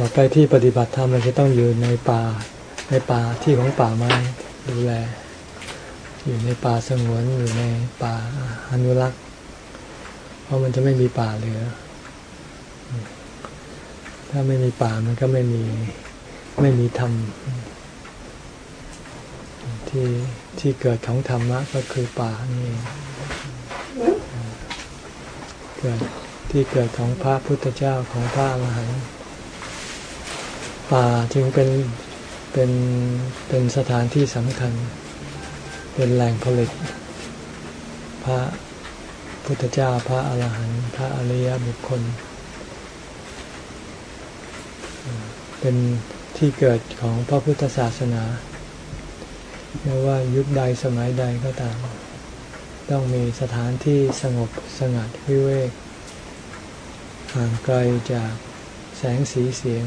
ต่อไปที่ปฏิบัติธรรมเราจะต้องอยู่ในป่าในป่าที่ของป่าไม้ดูแล อยู่ในป่าสงวนอยู่ในป่าอนุรักษ์ เพราะมันจะไม่มีป่าเหลือ ถ้าไม่มีป่ามันก็ไม่มีไม่มีธรรมที่ที่เกิดของธรรมะก็คือป่านี่เกิดที่เกิดของพระพุทธเจ้าของพระอรหันต์ ป่าจึงเป็นเป็นเป็นสถานที่สำคัญ เป็นแหล่งผลิต พระพุทธเจ้าพระอรหันต์พระอริยบุคคล เป็นที่เกิดของพระพุทธศาสนาไม่ว่ายุคใดสมัยใดก็ตาม ต้องมีสถานที่สงบสงัดวิเวกห่างไกลจากแสงสีเสียง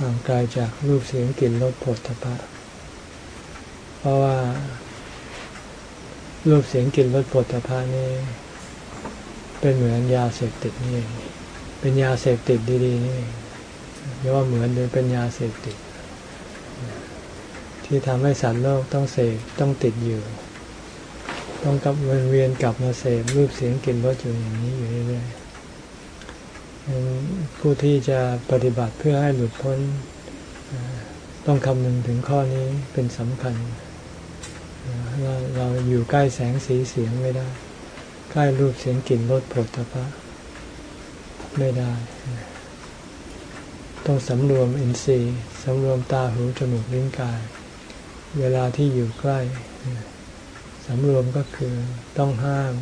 ห่างไกลจากรูปเสียงกลิ่นรสผลทพะเพราะว่า รูปเสียงกลิ่นรสผลทพะนี่เป็นเหมือนยาเสพติดนี่เองเป็นยาเสพติดดีๆนี่เองเรียกว่าเหมือนหรือเป็นยาเสพติด ที่ทำให้สัตว์โลกต้องเสพต้องติดอยู่ ต้องกลับวนเวียนกลับมาเสพรูปเสียงกลิ่นรสอยู่อย่างนี้อยู่เรื่อยๆ ผู้ที่จะปฏิบัติเพื่อให้หลุดพ้น ต้องคำนึงถึงข้อนี้เป็นสำคัญเราเราอยู่ใกล้แสงสีเสียงไม่ได้ ใกล้รูปเสียงกลิ่นรสผลตภะไม่ได้ ต้องสำรวมอินทรีย์สำรวมตาหูจมูกลิ้นกาย เวลาที่อยู่ใกล้สำรวมก็คือต้องห้าม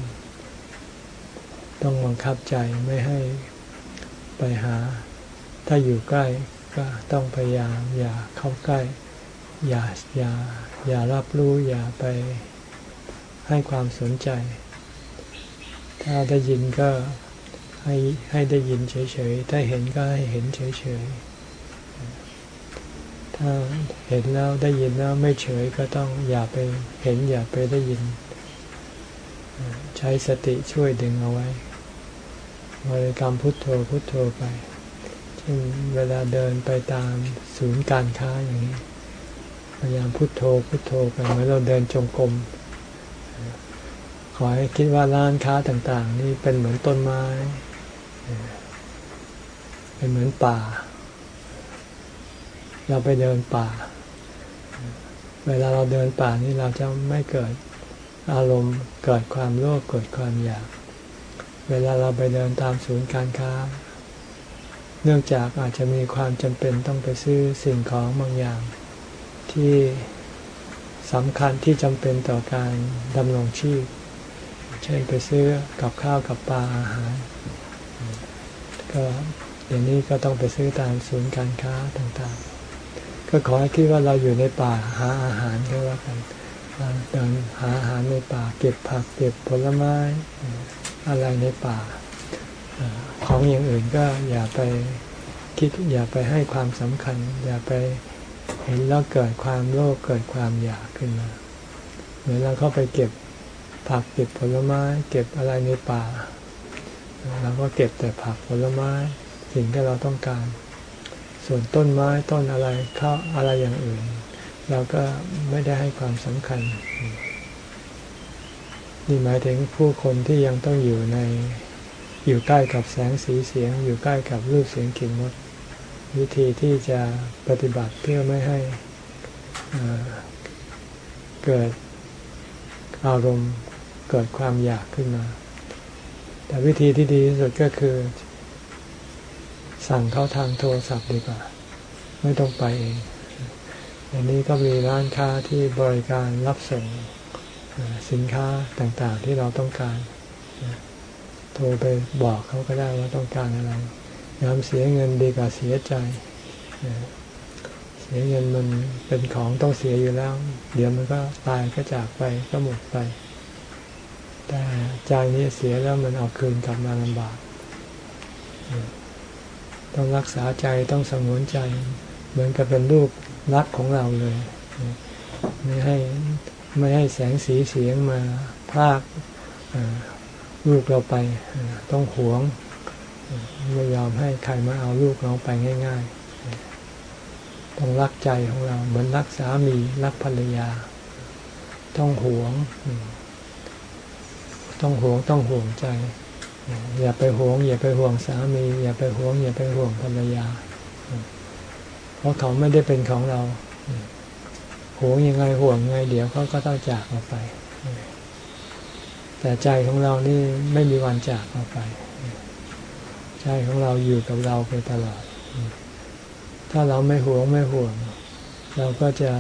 ต้องบังคับใจไม่ให้ ไปหา ถ้าอยู่ใกล้ก็ต้องพยายามอย่าเข้าใกล้ อย่าอย่าอย่ารับรู้อย่าไปให้ความสนใจ ถ้าได้ยินก็ให้ให้ได้ยินเฉยๆ ถ้าเห็นก็ให้เห็นเฉยๆ ถ้าเห็นแล้วได้ยินแล้วไม่เฉยก็ต้องอย่าไปเห็นอย่าไปได้ยิน ใช้สติช่วยดึงเอาไว้ บริกรรมพุทโธพุทโธไปเช่นเวลาเดินไปตามศูนย์การค้าอย่างนี้ พยายามพุทโธพุทโธไปเมื่อเราเดินจงกรมขอให้คิดว่าร้านค้าต่างๆ นี่เป็นเหมือนต้นไม้ เป็นเหมือนป่า เราไปเดินป่า เวลาเราเดินป่านี่เราจะไม่เกิดอารมณ์เกิดความโลภเกิดความอยาก เวลาเราไปเดินตามศูนย์การค้า เนื่องจากอาจจะมีความจำเป็นต้องไปซื้อสิ่งของบางอย่าง ที่สำคัญที่จำเป็นต่อการดำรงชีพ เช่นไปซื้อกับข้าวกับปลาอาหาร ก็อย่างนี้ก็ต้องไปซื้อตามศูนย์การค้าต่างๆ ก็ขอให้คิดว่าเราอยู่ในป่าหาอาหารก็ว่ากันเดินหาอาหารในป่าเก็บผักเก็บผลไม้ อะไรในป่า ของอย่างอื่นก็อย่าไปคิดอย่าไปให้ความสำคัญ อย่าไปเห็นแล้วเกิดความโลภเกิดความอยากขึ้นมาเหมือนเราเข้าไปเก็บผักเก็บผลไม้ เก็บอะไรในป่าเราก็เก็บแต่ผักผลไม้สิ่งที่เราต้องการ ส่วนต้นไม้ต้นอะไรข้าวอะไรอย่างอื่น เราก็ไม่ได้ให้ความสำคัญ นี่หมายถึงผู้คนที่ยังต้องอยู่ในอยู่ใกล้กับแสงสีเสียง อยู่ใกล้กับรูปเสียงกลิ่นรสวิธีที่จะปฏิบัติเพื่อไม่ให้เกิดอารมณ์เกิดความอยากขึ้นมา แต่วิธีที่ดีที่สุดก็คือ สั่งเขาทางโทรศัพท์ดีกว่า ไม่ต้องไปเองอันนี้ก็มีร้านค้าที่บริการรับส่ง สินค้าต่างๆที่เราต้องการโทรไปบอกเขาก็ได้ว่าต้องการอะไรยอมเสียเงินดีกว่าเสียใจ เสียเงินมันเป็นของต้องเสียอยู่แล้ว เดี๋ยวมันก็ตายก็จากไปก็หมดไป แต่ใจนี้เสียแล้วมันเอาคืนกลับมาลำบาก ต้องรักษาใจต้องสงวนใจ เหมือนกับเป็นลูกรักของเราเลย ไม่ให้ ไม่ให้แสงสีเสียงมาพากลูกเราไปต้องหวงไม่ยอมให้ใครมาเอาลูกเราไปง่าย ๆ ต้องรักใจของเรา เหมือนรักสามีรักภรรยา ต้องหวง ต้องหวงต้องห่วงใจ อย่าไปหวง อย่าไปห่วงสามี อย่าไปหวง อย่าไปห่วงภรรยา เพราะเขาไม่ได้เป็นของเรา ห่วงยังไงห่วงไงเดี๋ยวเขาก็ต้องจากเราไป แต่ใจของเรานี่ไม่มีวันจากเราไป ใจของเราอยู่กับเราไปตลอด ถ้าเราไม่ห่วงไม่ห่วง เราก็จะ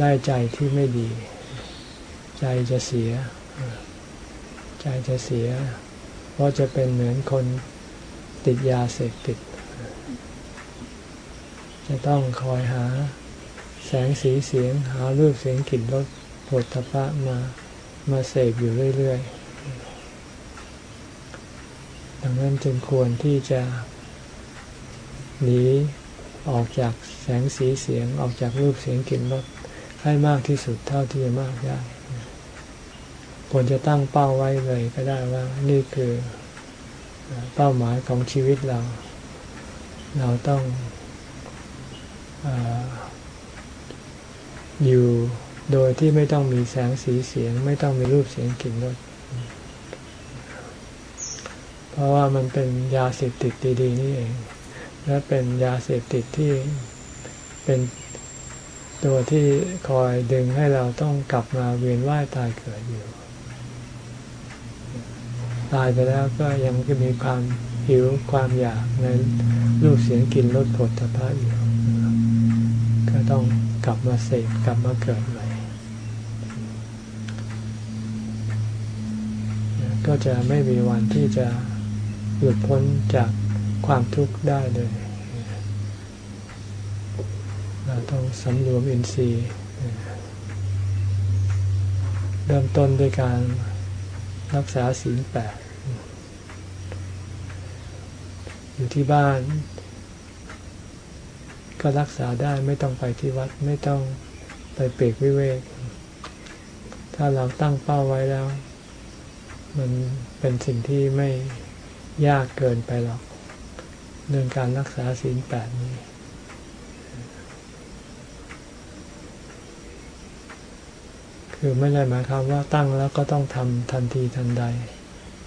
ได้ใจที่ไม่ดี ใจจะเสีย ใจจะเสีย เพราะจะเป็นเหมือนคนติดยาเสพติด จะต้องคอยหา สงสีเสียงหารูปเสียงกลิ่นรสผลทพะมามาเสพอยู่เรื่อยๆ ดังนั้นจึงควรที่จะหนีออกจากแสงสีเสียงออกจากรูปเสียงกลิ่นรสให้มากที่สุดเท่าที่จะมากได้ควรจะตั้งเป้าไว้เลยก็ได้ว่า นี่คือเป้าหมายของชีวิตเรา เราต้องอ อยู่โดยที่ไม่ต้องมีแสงสีเสียง ไม่ต้องมีรูปเสียงกลิ่นรสเพราะว่ามันเป็นยาเสพติดดีๆนี่เอง และเป็นยาเสพติดที่เป็นตัวที่คอยดึงให้เราต้องกลับมาเวียนว่ายตายเกิดอยู่ ตายไปแล้วก็ยังจะมีความหิวความอยากในรูปเสียงกลิ่นรสผลตภะอยู่ก็ต้อง กลับมาเสกกลับมาเกิดใหม่ ก็จะไม่มีวันที่จะหลุดพ้นจากความทุกข์ได้เลย เราต้องสำรวมอินทรีย์ เริ่มต้นด้วยการรักษาศีลแปดอยู่ที่บ้าน ก็รักษาได้ไม่ต้องไปที่วัดไม่ต้องไปเปรกวิเวก ถ้าเราตั้งเป้าไว้แล้ว มันเป็นสิ่งที่ไม่ยากเกินไปหรอก เรื่องการรักษาศีลแปดนี้คือไม่ได้หมายความว่าตั้งแล้วก็ต้องทำทันทีทันใด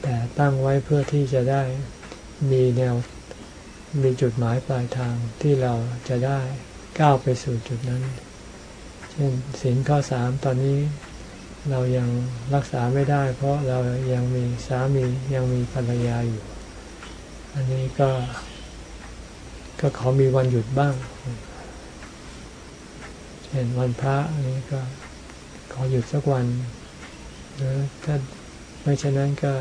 แต่ตั้งไว้เพื่อที่จะได้มีแนว มีจุดหมายปลายทางที่เราจะได้ก้าวไปสู่จุดนั้น เช่นศีลข้อสามตอนนี้เรายังรักษาไม่ได้ เพราะเรายังมีสามียังมีภรรยาอยู่ อันนี้ก็ ก็ขอมีวันหยุดบ้าง เช่นวันพระอันนี้ก็ขอหยุดสักวันหรือถ้าไม่เช่นนั้นก็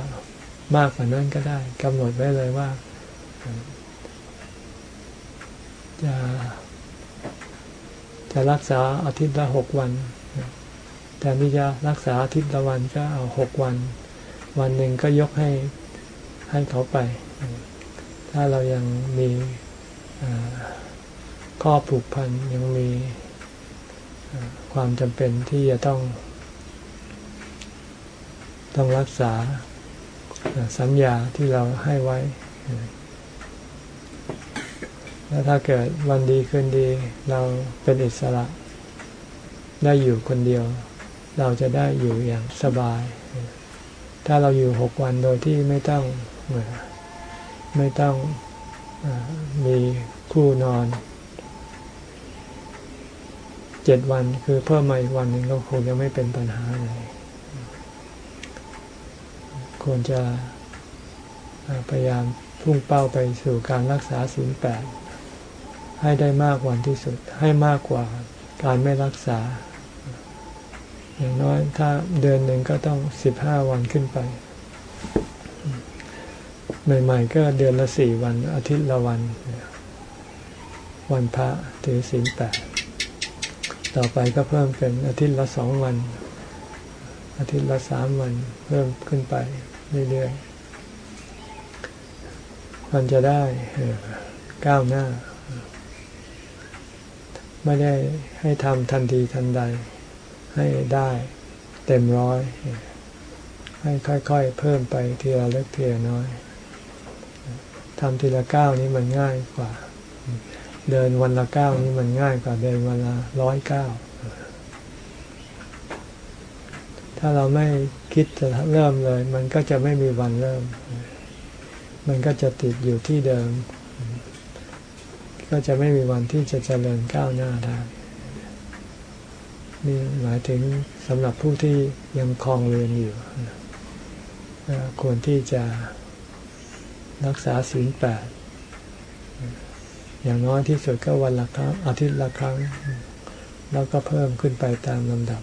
มากกว่านั้นก็ได้กำหนดไว้เลยว่า จะจะรักษาอาทิตย์ละหกวัน แต่นี่จะรักษาอาทิตย์ละวันก็เอาหกวัน วันหนึ่งก็ยกให้ให้เขาไป ถ้าเรายังมีข้อผูกพันยังมีความจำเป็นที่จะต้อง ต้องรักษาสัญญาที่เราให้ไว้ แล้วถ้าเกิดวันดีคืนดี เราเป็นอิสระ ได้อยู่คนเดียว เราจะได้อยู่อย่างสบาย ถ้าเราอยู่หกวันโดยที่ไม่ต้องไม่ต้องมีคู่นอนเจ็ดวันคือเพิ่มมาอีกวันหนึ่งก็คงจะไม่เป็นปัญหาเลยควรจะพยายามพุ่งเป้าไปสู่การรักษาศีลแปด ให้ได้มากวันที่สุด ให้มากกว่าการไม่รักษา อย่างน้อยถ้าเดือนหนึ่งก็ต้องสิบห้าวันขึ้นไป ใหม่ๆก็เดือนละสี่วันอาทิตย์ละวัน วันพระถือศีลแปดต่อไปก็เพิ่มเป็นอาทิตย์ละสองวัน อาทิตย์ละสามวันเพิ่มขึ้นไปเรื่อยๆมันจะได้ก้าวหน้า ไม่ได้ให้ทำทันทีทันใด ให้ได้เต็มร้อย ให้ค่อยๆ เพิ่มไปทีละเล็กทีละน้อยทำทีละก้าวนี้มันง่ายกว่า เดินวันละก้าวนี้มันง่ายกว่าเดินวันละร้อยก้าวถ้าเราไม่คิดจะเริ่มเลย มันก็จะไม่มีวันเริ่ม มันก็จะติดอยู่ที่เดิม ก็จะไม่มีวันที่จะเจริญก้าวหน้าได้นี่หมายถึงสำหรับผู้ที่ยังคลองเรียนอยู่ควรที่จะรักษาศีลแปดอย่างน้อยที่สุดก็วันละครั้งอาทิตย์ละครั้ง แล้วก็เพิ่มขึ้นไปตามลำดับ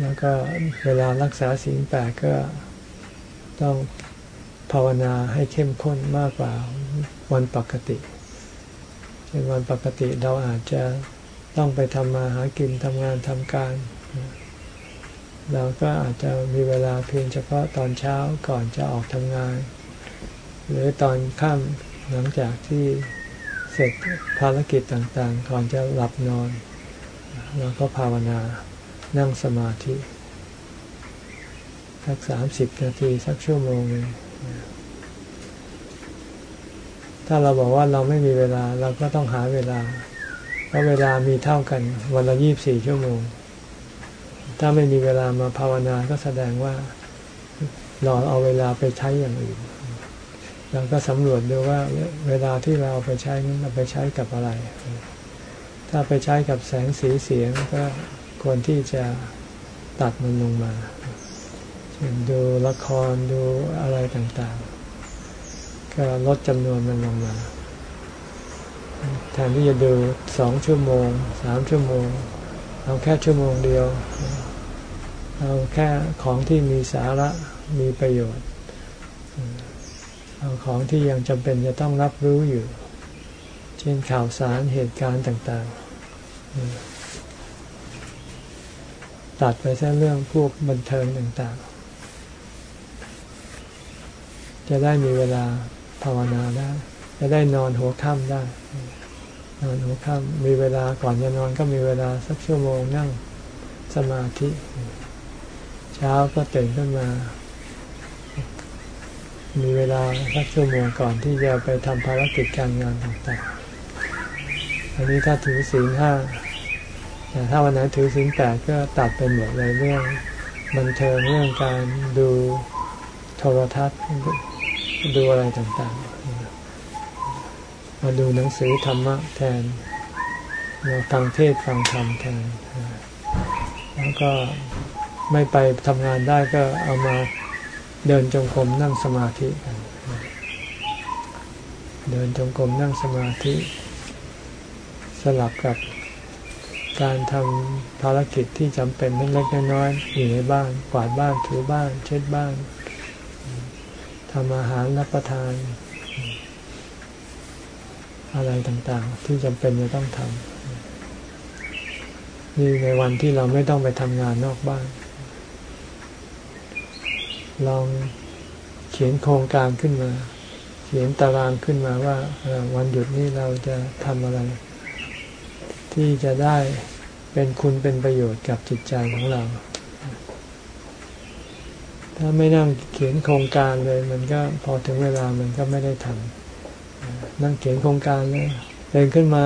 แล้วก็เวลารักษาศีลแปดก็ต้องภาวนาให้เข้มข้นมากกว่า วันปกติเช่นวันปกติเราอาจจะต้องไปทำมาหากินทำงานทำการ เราก็อาจจะมีเวลาเพียงเฉพาะตอนเช้าก่อนจะออกทำงาน หรือตอนค่ำหลังจากที่เสร็จภารกิจต่างๆ ก่อนจะหลับนอน เราก็ภาวนานั่งสมาธิ สักสามสิบนาที สักชั่วโมงนึง ถ้าเราบอกว่าเราไม่มีเวลาเราก็ต้องหาเวลา เพราะเวลามีเท่ากัน วันละยี่บสี่ชั่วโมง ถ้าไม่มีเวลามาภาวนาก็แสดงว่าเราเอาเวลาไปใช้อย่างอื่นเราก็สำรวจดูว่าเวลาที่เราเอาไปใช้นั้นเราไปใช้กับอะไร ถ้าไปใช้กับแสงสีเสียงก็ควรที่จะตัดมันลงมาเช่นดูละครดูอะไรต่างๆ ก็ลดจำนวนมันลงมาแทนที่จะดูสองชั่วโมงสามชั่วโมง เอาแค่ชั่วโมงเดียว เอาแค่ของที่มีสาระมีประโยชน์ เอาของที่ยังจำเป็นจะต้องรับรู้อยู่ เช่นข่าวสารเหตุการณ์ต่างๆ ตัดไปแค่เรื่องพวกบันเทิงต่างๆ จะได้มีเวลา ภาวนาได้ จะได้นอนหัวค่ำได้ นอนหัวค่ำมีเวลาก่อนจะนอนก็มีเวลาสักชั่วโมงนั่งสมาธิ เช้าก็ตื่นขึ้นมา มีเวลาสักชั่วโมงก่อนที่จะไปทำภารกิจการงานต่างๆ อันนี้ถ้าถือศีลห้าแต่ถ้าวันไหนถือศีลแปดก็ตัดไปหมดเลยเรื่องบันเทิงเรื่องการดูโทรทัศน์ ดูอะไรต่างๆ มาดูหนังสือธรรมะแทน มาฟังเทศฟังธรรมแทน แล้วก็ไม่ไปทำงานได้ก็เอามาเดินจงกรมนั่งสมาธิกันเดินจงกรมนั่งสมาธิ สลับกับการทำภารกิจที่จำเป็นเล็กๆน้อยๆอยู่ในบ้าน กวาดบ้านถูบ้าน เช็ดบ้าน ทำอาหารรับประทาน อะไรต่างๆ ที่จำเป็นจะต้องทำนี่ในวันที่เราไม่ต้องไปทำงานนอกบ้าน ลองเขียนโครงการขึ้นมา เขียนตารางขึ้นมาว่าวันหยุดนี้เราจะทำอะไร ที่จะได้เป็นคุณเป็นประโยชน์กับจิตใจของเรา ถ้าไม่นั่งเขียนโครงการเลย มันก็พอถึงเวลามันก็ไม่ได้ทำนั่งเขียนโครงการเลยเดินขึ้นมา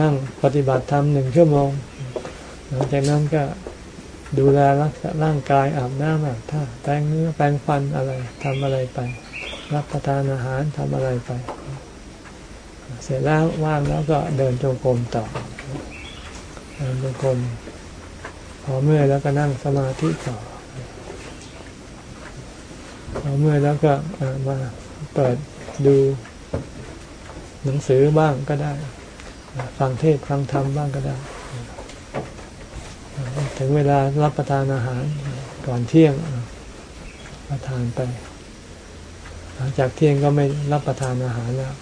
นั่งปฏิบัติธรรมหนึ่งชั่วโมง หลังจากนั้นก็ดูแลรักษาร่างกายอาบน้ำอาบท่าแปรงเนื้อแปรงฟันอะไรทำอะไรไป รับประทานอาหารทำอะไรไป เสร็จแล้วว่างแล้วก็เดินจงกรมต่อเดินจงกรมพอเมื่อยแล้วก็นั่งสมาธิต่อพอ เมื่อยแล้วก็มาเปิดดูหนังสือบ้างก็ได้ ฟังเทศฟังธรรมบ้างก็ได้ ถึงเวลารับประทานอาหารก่อนเที่ยงประทานไป หลังจากเที่ยงก็ไม่รับประทานอาหารแล้ว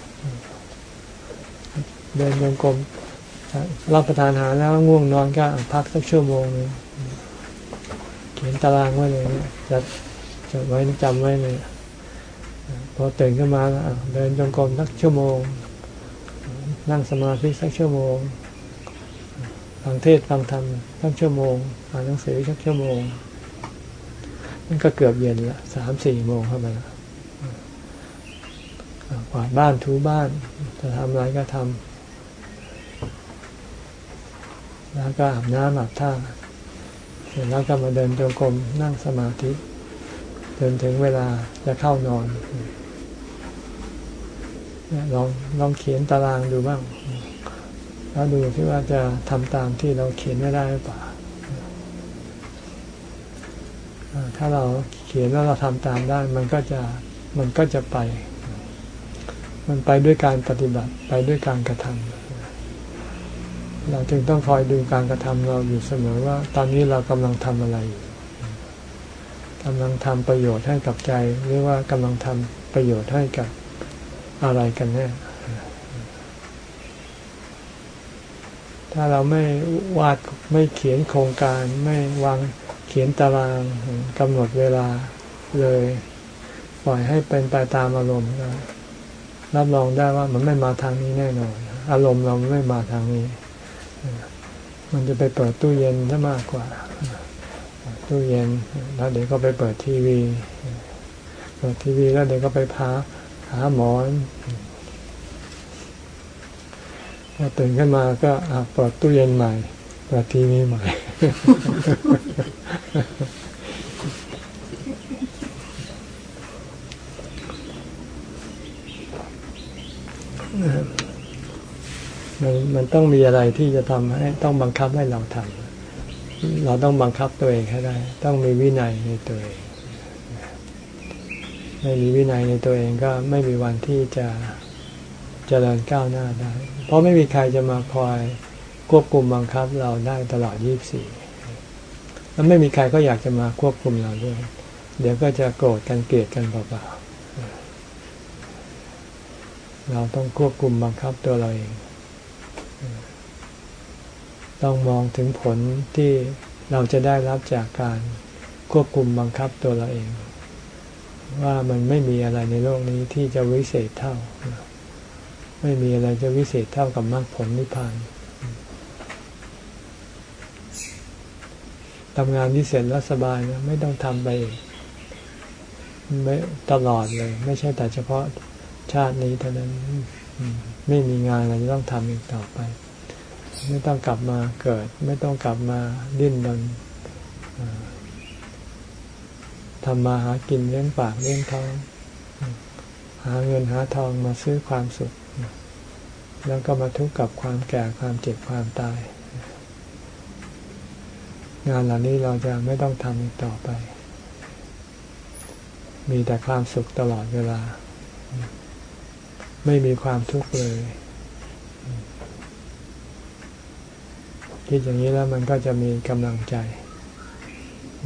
เดินโยงกลมรับประทานอาหารแล้วง่วงนอนก็พักสักชั่วโมงนึงเขียนตารางไว้เลยจะ ไว้จำไว้เลยพอตื่นขึ้นมาเดินจงกรมสักชั่วโมง นั่งสมาธิสักชั่วโมงฟังเทศฟังธรรมสักชั่วโมงอ่านหนังสือสักชั่วโมงนั่นก็เกือบเย็นละสามสี่โมงเข้าไปแล้ววาดบ้านถูบ้านจะทำอะไรก็ทำแล้วก็อาบน้ำอาบท่าเสร็จแล้วก็มาเดินจงกรมนั่งสมาธิ จนถึงเวลาจะเข้านอนลองลองเขียนตารางดูบ้าง แล้วดูที่ว่าจะทำตามที่เราเขียนไม่ได้หรือเปล่าถ้าเราเขียนแล้วเราทำตามได้ มันก็จะมันก็จะไป มันไปด้วยการปฏิบัติไปด้วยการกระทำเราจึงต้องคอยดูการกระทำเราอยู่เสมอว่า ตอนนี้เรากำลังทำอะไรอยู่ กำลังทำประโยชน์ให้กับใจ หรือว่ากำลังทำประโยชน์ให้กับอะไรกันแน่ถ้าเราไม่วาดไม่เขียนโครงการไม่วางเขียนตารางกำหนดเวลาเลย ปล่อยให้เป็นไปตามอารมณ์รับรองได้ว่ามันไม่มาทางนี้แน่นอน อารมณ์เราไม่มาทางนี้ มันจะไปเปิดตู้เย็นซะมากกว่า ตู้เย็น แล้วเดี๋ยวก็ไปเปิดทีวี เปิดทีวีแล้วเดี๋ยวก็ไปพาหาหมอนพอตื่นขึ้นมาก็เปิดตู้เย็นใหม่เปิดทีวีใหม่ มันมันต้องมีอะไรที่จะทำให้ต้องบังคับให้เราทำ เราต้องบังคับตัวเองให้ได้ ต้องมีวินัยในตัวเอง ไม่มีวินัยในตัวเองก็ไม่มีวันที่จะเจริญก้าวหน้าได้ เพราะไม่มีใครจะมาคอยควบคุมบังคับเราได้ตลอด 24 แล้วไม่มีใครก็อยากจะมาควบคุมเราด้วย เดี๋ยวก็จะโกรธกันเกลียดกันเปล่าๆเราต้องควบคุมบังคับตัวเราเอง ต้องมองถึงผลที่เราจะได้รับจากการควบคุมบังคับตัวเราเอง ว่ามันไม่มีอะไรในโลกนี้ที่จะวิเศษเท่า ไม่มีอะไรจะวิเศษเท่ากับมรรคผลนิพพานทำงานที่เสร็จแล้วสบายนะไม่ต้องทำไปไม่ตลอดเลย ไม่ใช่แต่เฉพาะชาตินี้เท่านั้น ไม่มีงานอะไรจะต้องทำอีกต่อไป ไม่ต้องกลับมาเกิด ไม่ต้องกลับมาดิ้นรนทำมาหากินเลี้ยงปากเลี้ยงท้องหาเงินหาทองมาซื้อความสุข แล้วก็มาทุกข์กับความแก่ความเจ็บความตาย งานเหล่านี้เราจะไม่ต้องทำอีกต่อไป มีแต่ความสุขตลอดเวลา ไม่มีความทุกข์เลย คิดอย่างนี้แล้วมันก็จะมีกำลังใจ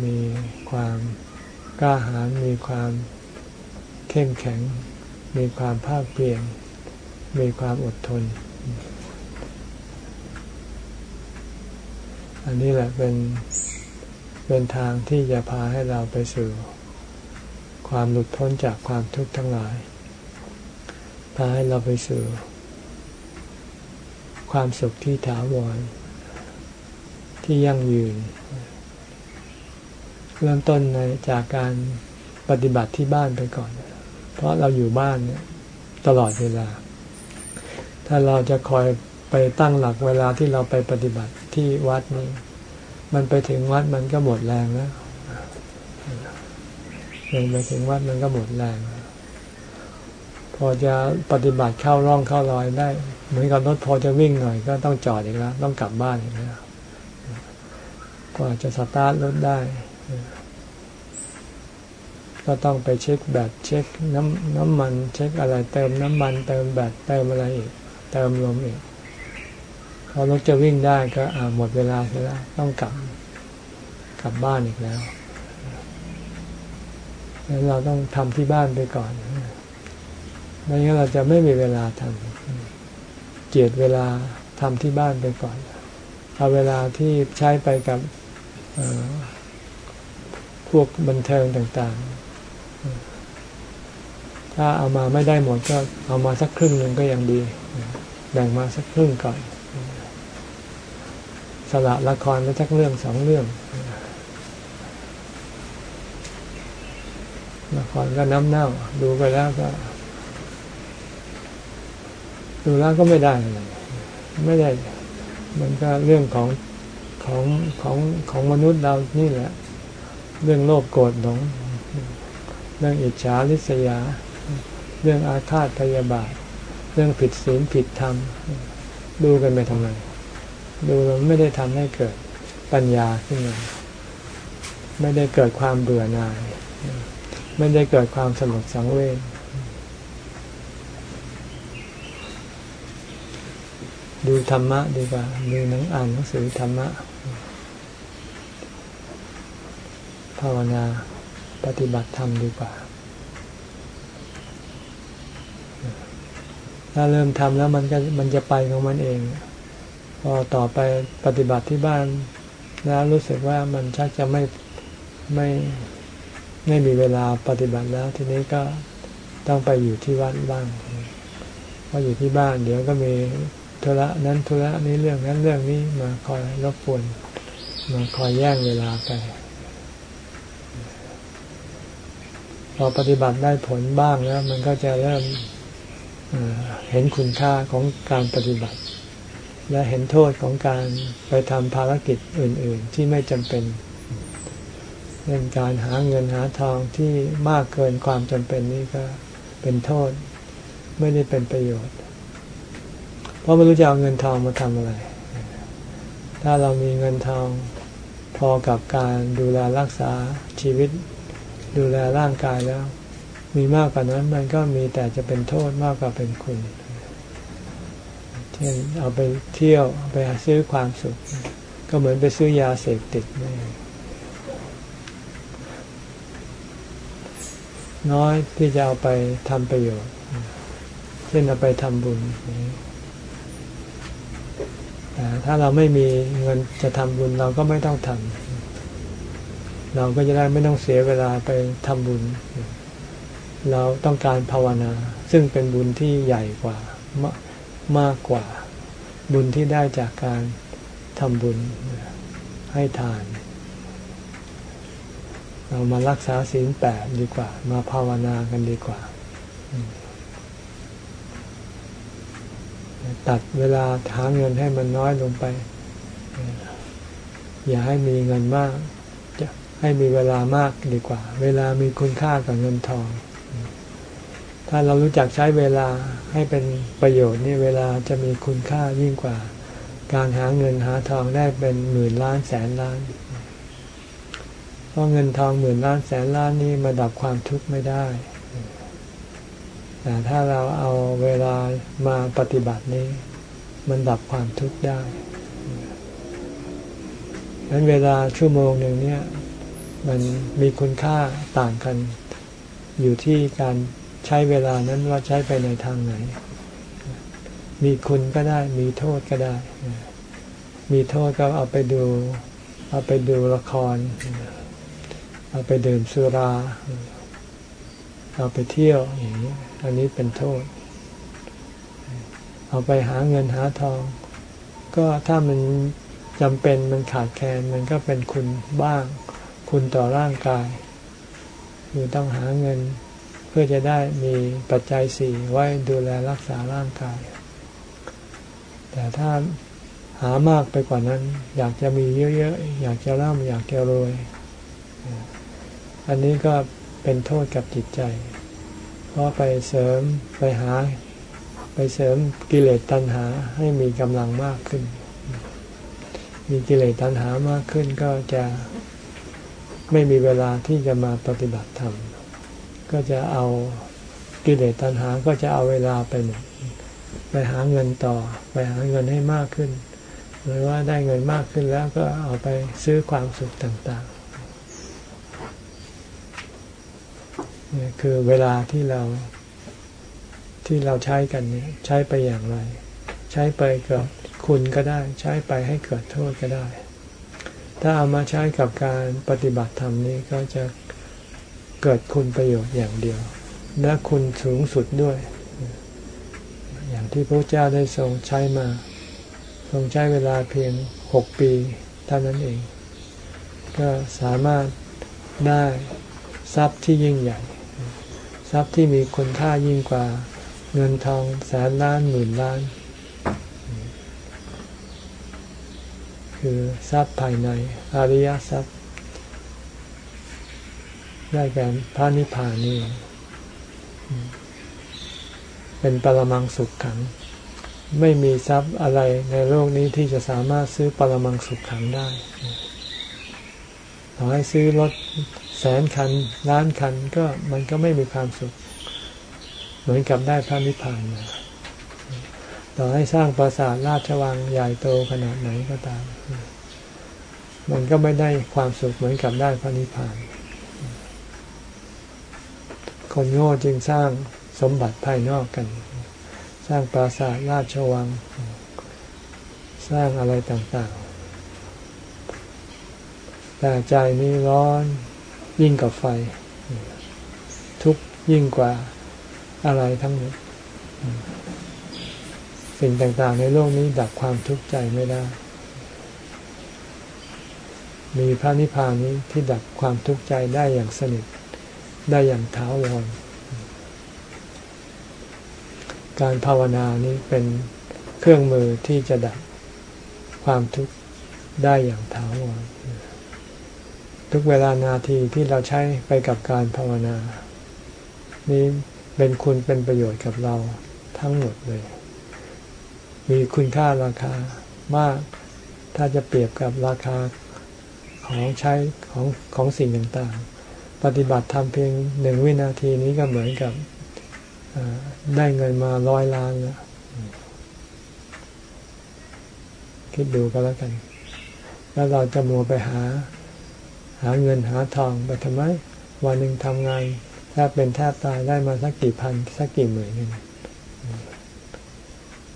มีความกล้าหาญมีความเข้มแข็ง มีความภาคเปลี่ยนมีความอดทน อันนี้แหละเป็นเป็นทางที่จะพาให้เราไปสู่ ความหลุดพ้นจากความทุกข์ทั้งหลาย พาให้เราไปสู่ ความสุขที่ถาวร ที่ยั่งยืน เริ่มต้นในจากการปฏิบัติที่บ้านไปก่อน เพราะเราอยู่บ้านเนี่ยตลอดเวลา ถ้าเราจะคอยไปตั้งหลักเวลาที่เราไปปฏิบัติที่วัดนี้มันไปถึงวัดมันก็หมดแรงแล้วเดินไปถึงวัดมันก็หมดแรง พอจะปฏิบัติเข้าร่องเข้ารอยได้ เหมือนกับรถพอจะวิ่งหน่อยก็ต้องจอดอีกแล้ว ต้องกลับบ้านอีกแล้ว กว่าจะสตาร์ทรถได้ ก็ต้องไปเช็คแบตเช็คน้ำน้ำมัน เช็คอะไรเติมน้ำมัน เติมแบตเติมอะไรอีก เติมลมอีกพอรถจะวิ่งได้ก็หมดเวลาไปแล้วต้องกลับกลับบ้านอีกแล้วแล้วเราต้องทำที่บ้านไปก่อนไม่งั้นเราจะไม่มีเวลาทำเจียดเวลาทำที่บ้านไปก่อนเอาเวลาที่ใช้ไปกับ พวกบันเทิงต่างๆ ถ้าเอามาไม่ได้หมดก็เอามาสักครึ่งหนึ่งก็ยังดีแบ่งมาสักครึ่งก่อน สละละครไปสักเรื่องสองเรื่อง ละครก็น้ำเน่า ดูไปแล้วก็ ดูแล้วก็ไม่ได้อะไรไม่ได้ มันก็เรื่องของ ของของของมนุษย์เรานี่แหละ เรื่องโลภโกรธหลง เรื่องอิจฉาริษยา เรื่องอาฆาตพยาบาท เรื่องผิดศีลผิดธรรม ดูกันไปทำไมดูเราไม่ได้ทำให้เกิดปัญญาขึ้นมาไม่ได้เกิดความเบื่อหน่าย ไม่ได้เกิดความสลดสังเวชดูธรรมะดีกว่าดูหนังอ่านหนังสือธรรมะ ภาวนาปฏิบัติธรรมดีกว่า ถ้าเริ่มทำแล้วมันก็มันจะไปของมันเอง พอต่อไปปฏิบัติที่บ้าน แล้วรู้สึกว่ามันชักจะไม่ไม่ไม่มีเวลาปฏิบัติแล้ว ทีนี้ก็ต้องไปอยู่ที่วัดบ้างพออยู่ที่บ้าน เดี๋ยวก็มีธุระนั้นธุระนี้เรื่องนั้นเรื่องนี้มาคอยรบกวนมาคอยแย่งเวลาไป พ อปฏิบัติได้ผลบ้างแล้ว มันก็จะเริ่มเห็นคุณค่าของการปฏิบัติ และเห็นโทษของการไปทำภารกิจอื่น ๆ ที่ไม่จำเป็นเรื่องการหาเงินหาทองที่มากเกินความจำเป็นนี่ก็เป็นโทษ ไม่ได้เป็นประโยชน์ เพราะไม่รู้จะเอาเงินทองมาทำอะไร ถ้าเรามีเงินทองพอกับการดูแลรักษาชีวิต ดูแลร่างกายแล้ว มีมากกว่านั้นมันก็มีแต่จะเป็นโทษมากกว่าเป็นคุณเช่นเอาไปเที่ยวไปซื้อความสุข ก็เหมือนไปซื้อยาเสพติดน้อยที่จะเอาไปทำประโยชน์ เช่นเอาไปทำบุญแต่ถ้าเราไม่มีเงินจะทำบุญเราก็ไม่ต้องทำ เราก็จะได้ไม่ต้องเสียเวลาไปทำบุญ เราต้องการภาวนา ซึ่งเป็นบุญที่ใหญ่กว่ามมากกว่า บุญที่ได้จากการทำบุญให้ทาน เรามารักษาศีลแปดดีกว่า มาภาวนากันดีกว่า ตัดเวลาหาเงินให้มันน้อยลงไป อย่าให้มีเงินมาก ให้มีเวลามากดีกว่า เวลามีคุณค่ากับเงินทอง ถ้าเรารู้จักใช้เวลาให้เป็นประโยชน์นี่เวลาจะมีคุณค่ายิ่งกว่า การหาเงินหาทองได้เป็นหมื่นล้านแสนล้านเพราะเงินทองหมื่นล้านแสนล้านนี่มาดับความทุกข์ไม่ได้แต่ถ้าเราเอาเวลามาปฏิบัตินี้ มันดับความทุกข์ได้ดังนั้นเวลาชั่วโมงหนึ่งเนี่ย มันมีคุณค่าต่างกัน อยู่ที่การใช้เวลานั้นว่าใช้ไปในทางไหน มีคุณก็ได้ มีโทษก็ได้ มีโทษก็เอาไปดู เอาไปดูละคร เอาไปดื่มสุรา เอาไปเที่ยวอย่างนี้อันนี้เป็นโทษ เอาไปหาเงินหาทอง ก็ถ้ามันจำเป็นมันขาดแคลนมันก็เป็นคุณบ้าง คุณต่อร่างกาย คือต้องหาเงินเพื่อจะได้มีปัจจัยสี่ไว้ดูแลรักษาร่างกาย แต่ถ้าหามากไปกว่านั้น อยากจะมีเยอะๆ อยากจะร่ำอยากจะรวย อันนี้ก็เป็นโทษกับจิตใจ เพราะไปเสริมไปหา ไปเสริมกิเลสตัณหาให้มีกำลังมากขึ้น มีกิเลสตัณหามากขึ้นก็จะ ไม่มีเวลาที่จะมาปฏิบัติธรรม ก็จะเอากิเลสตัณหาก็จะเอาเวลาไปหมดไปหาเงินต่อ ไปหาเงินให้มากขึ้น หรือว่าได้เงินมากขึ้นแล้วก็เอาไปซื้อความสุขต่างๆนี่คือเวลาที่เราที่เราใช้กันเนี้ใช้ไปอย่างไร ใช้ไปเกิดคุณก็ได้ ใช้ไปให้เกิดโทษก็ได้ ถ้าเอามาใช้กับการปฏิบัติธรรมนี้ก็จะเกิดคุณประโยชน์อย่างเดียว และคุณสูงสุดด้วย อย่างที่พระเจ้าได้ทรงใช้มา ทรงใช้เวลาเพียงหกปีเท่านั้นเอง ก็สามารถได้ทรัพย์ที่ยิ่งใหญ่ ทรัพย์ที่มีคุณค่ายิ่งกว่าเงินทองแสนล้านหมื่นล้าน คือทรัพย์ภายในอริยทรัพย์ ได้แก่พระนิพพานนี่เป็นปรมังสุขขัง ไม่มีทรัพย์อะไรในโลกนี้ที่จะสามารถซื้อปรมังสุขขังได้ต่อให้ซื้อรถแสนคันล้านคันก็มันก็ไม่มีความสุข เหมือนกับได้พระนิพพานมาต่อให้สร้างปราสาทราชวังใหญ่โตขนาดไหนก็ตาม มันก็ไม่ได้ความสุขเหมือนกับได้พระนิพพาน คนโง่จึงสร้างสมบัติภายนอกกัน สร้างปราสาทราชวัง สร้างอะไรต่างๆ แต่ใจนี้ร้อนยิ่งกว่าไฟ ทุกยิ่งกว่าอะไรทั้งหมดสิ่งต่างๆ ในโลกนี้ดับความทุกข์ใจไม่ได้ มีพระนิพพานนี้ที่ดับความทุกข์ใจได้อย่างสนิทได้อย่างถาวร การภาวนานี้เป็นเครื่องมือที่จะดับความทุกข์ได้อย่างถาวรทุกเวลานาทีที่เราใช้ไปกับการภาวนา นี้เป็นคุณเป็นประโยชน์กับเราทั้งหมดเลย มีคุณค่าราคามาก ถ้าจะเปรียบกับราคา ของใช้ของของสิ่งต่างๆ ปฏิบัติทำเพียงหนึ่งวินาทีนี้ก็เหมือนกับได้เงินมาร้อยล้านแล้วคิดดูก็แล้วกัน แล้วเราจะมัวไปหา หาเงินหาทองไปทำไม วันหนึ่งทำงานแทบเป็นแทบตายได้มาสักกี่พัน สักกี่หมื่น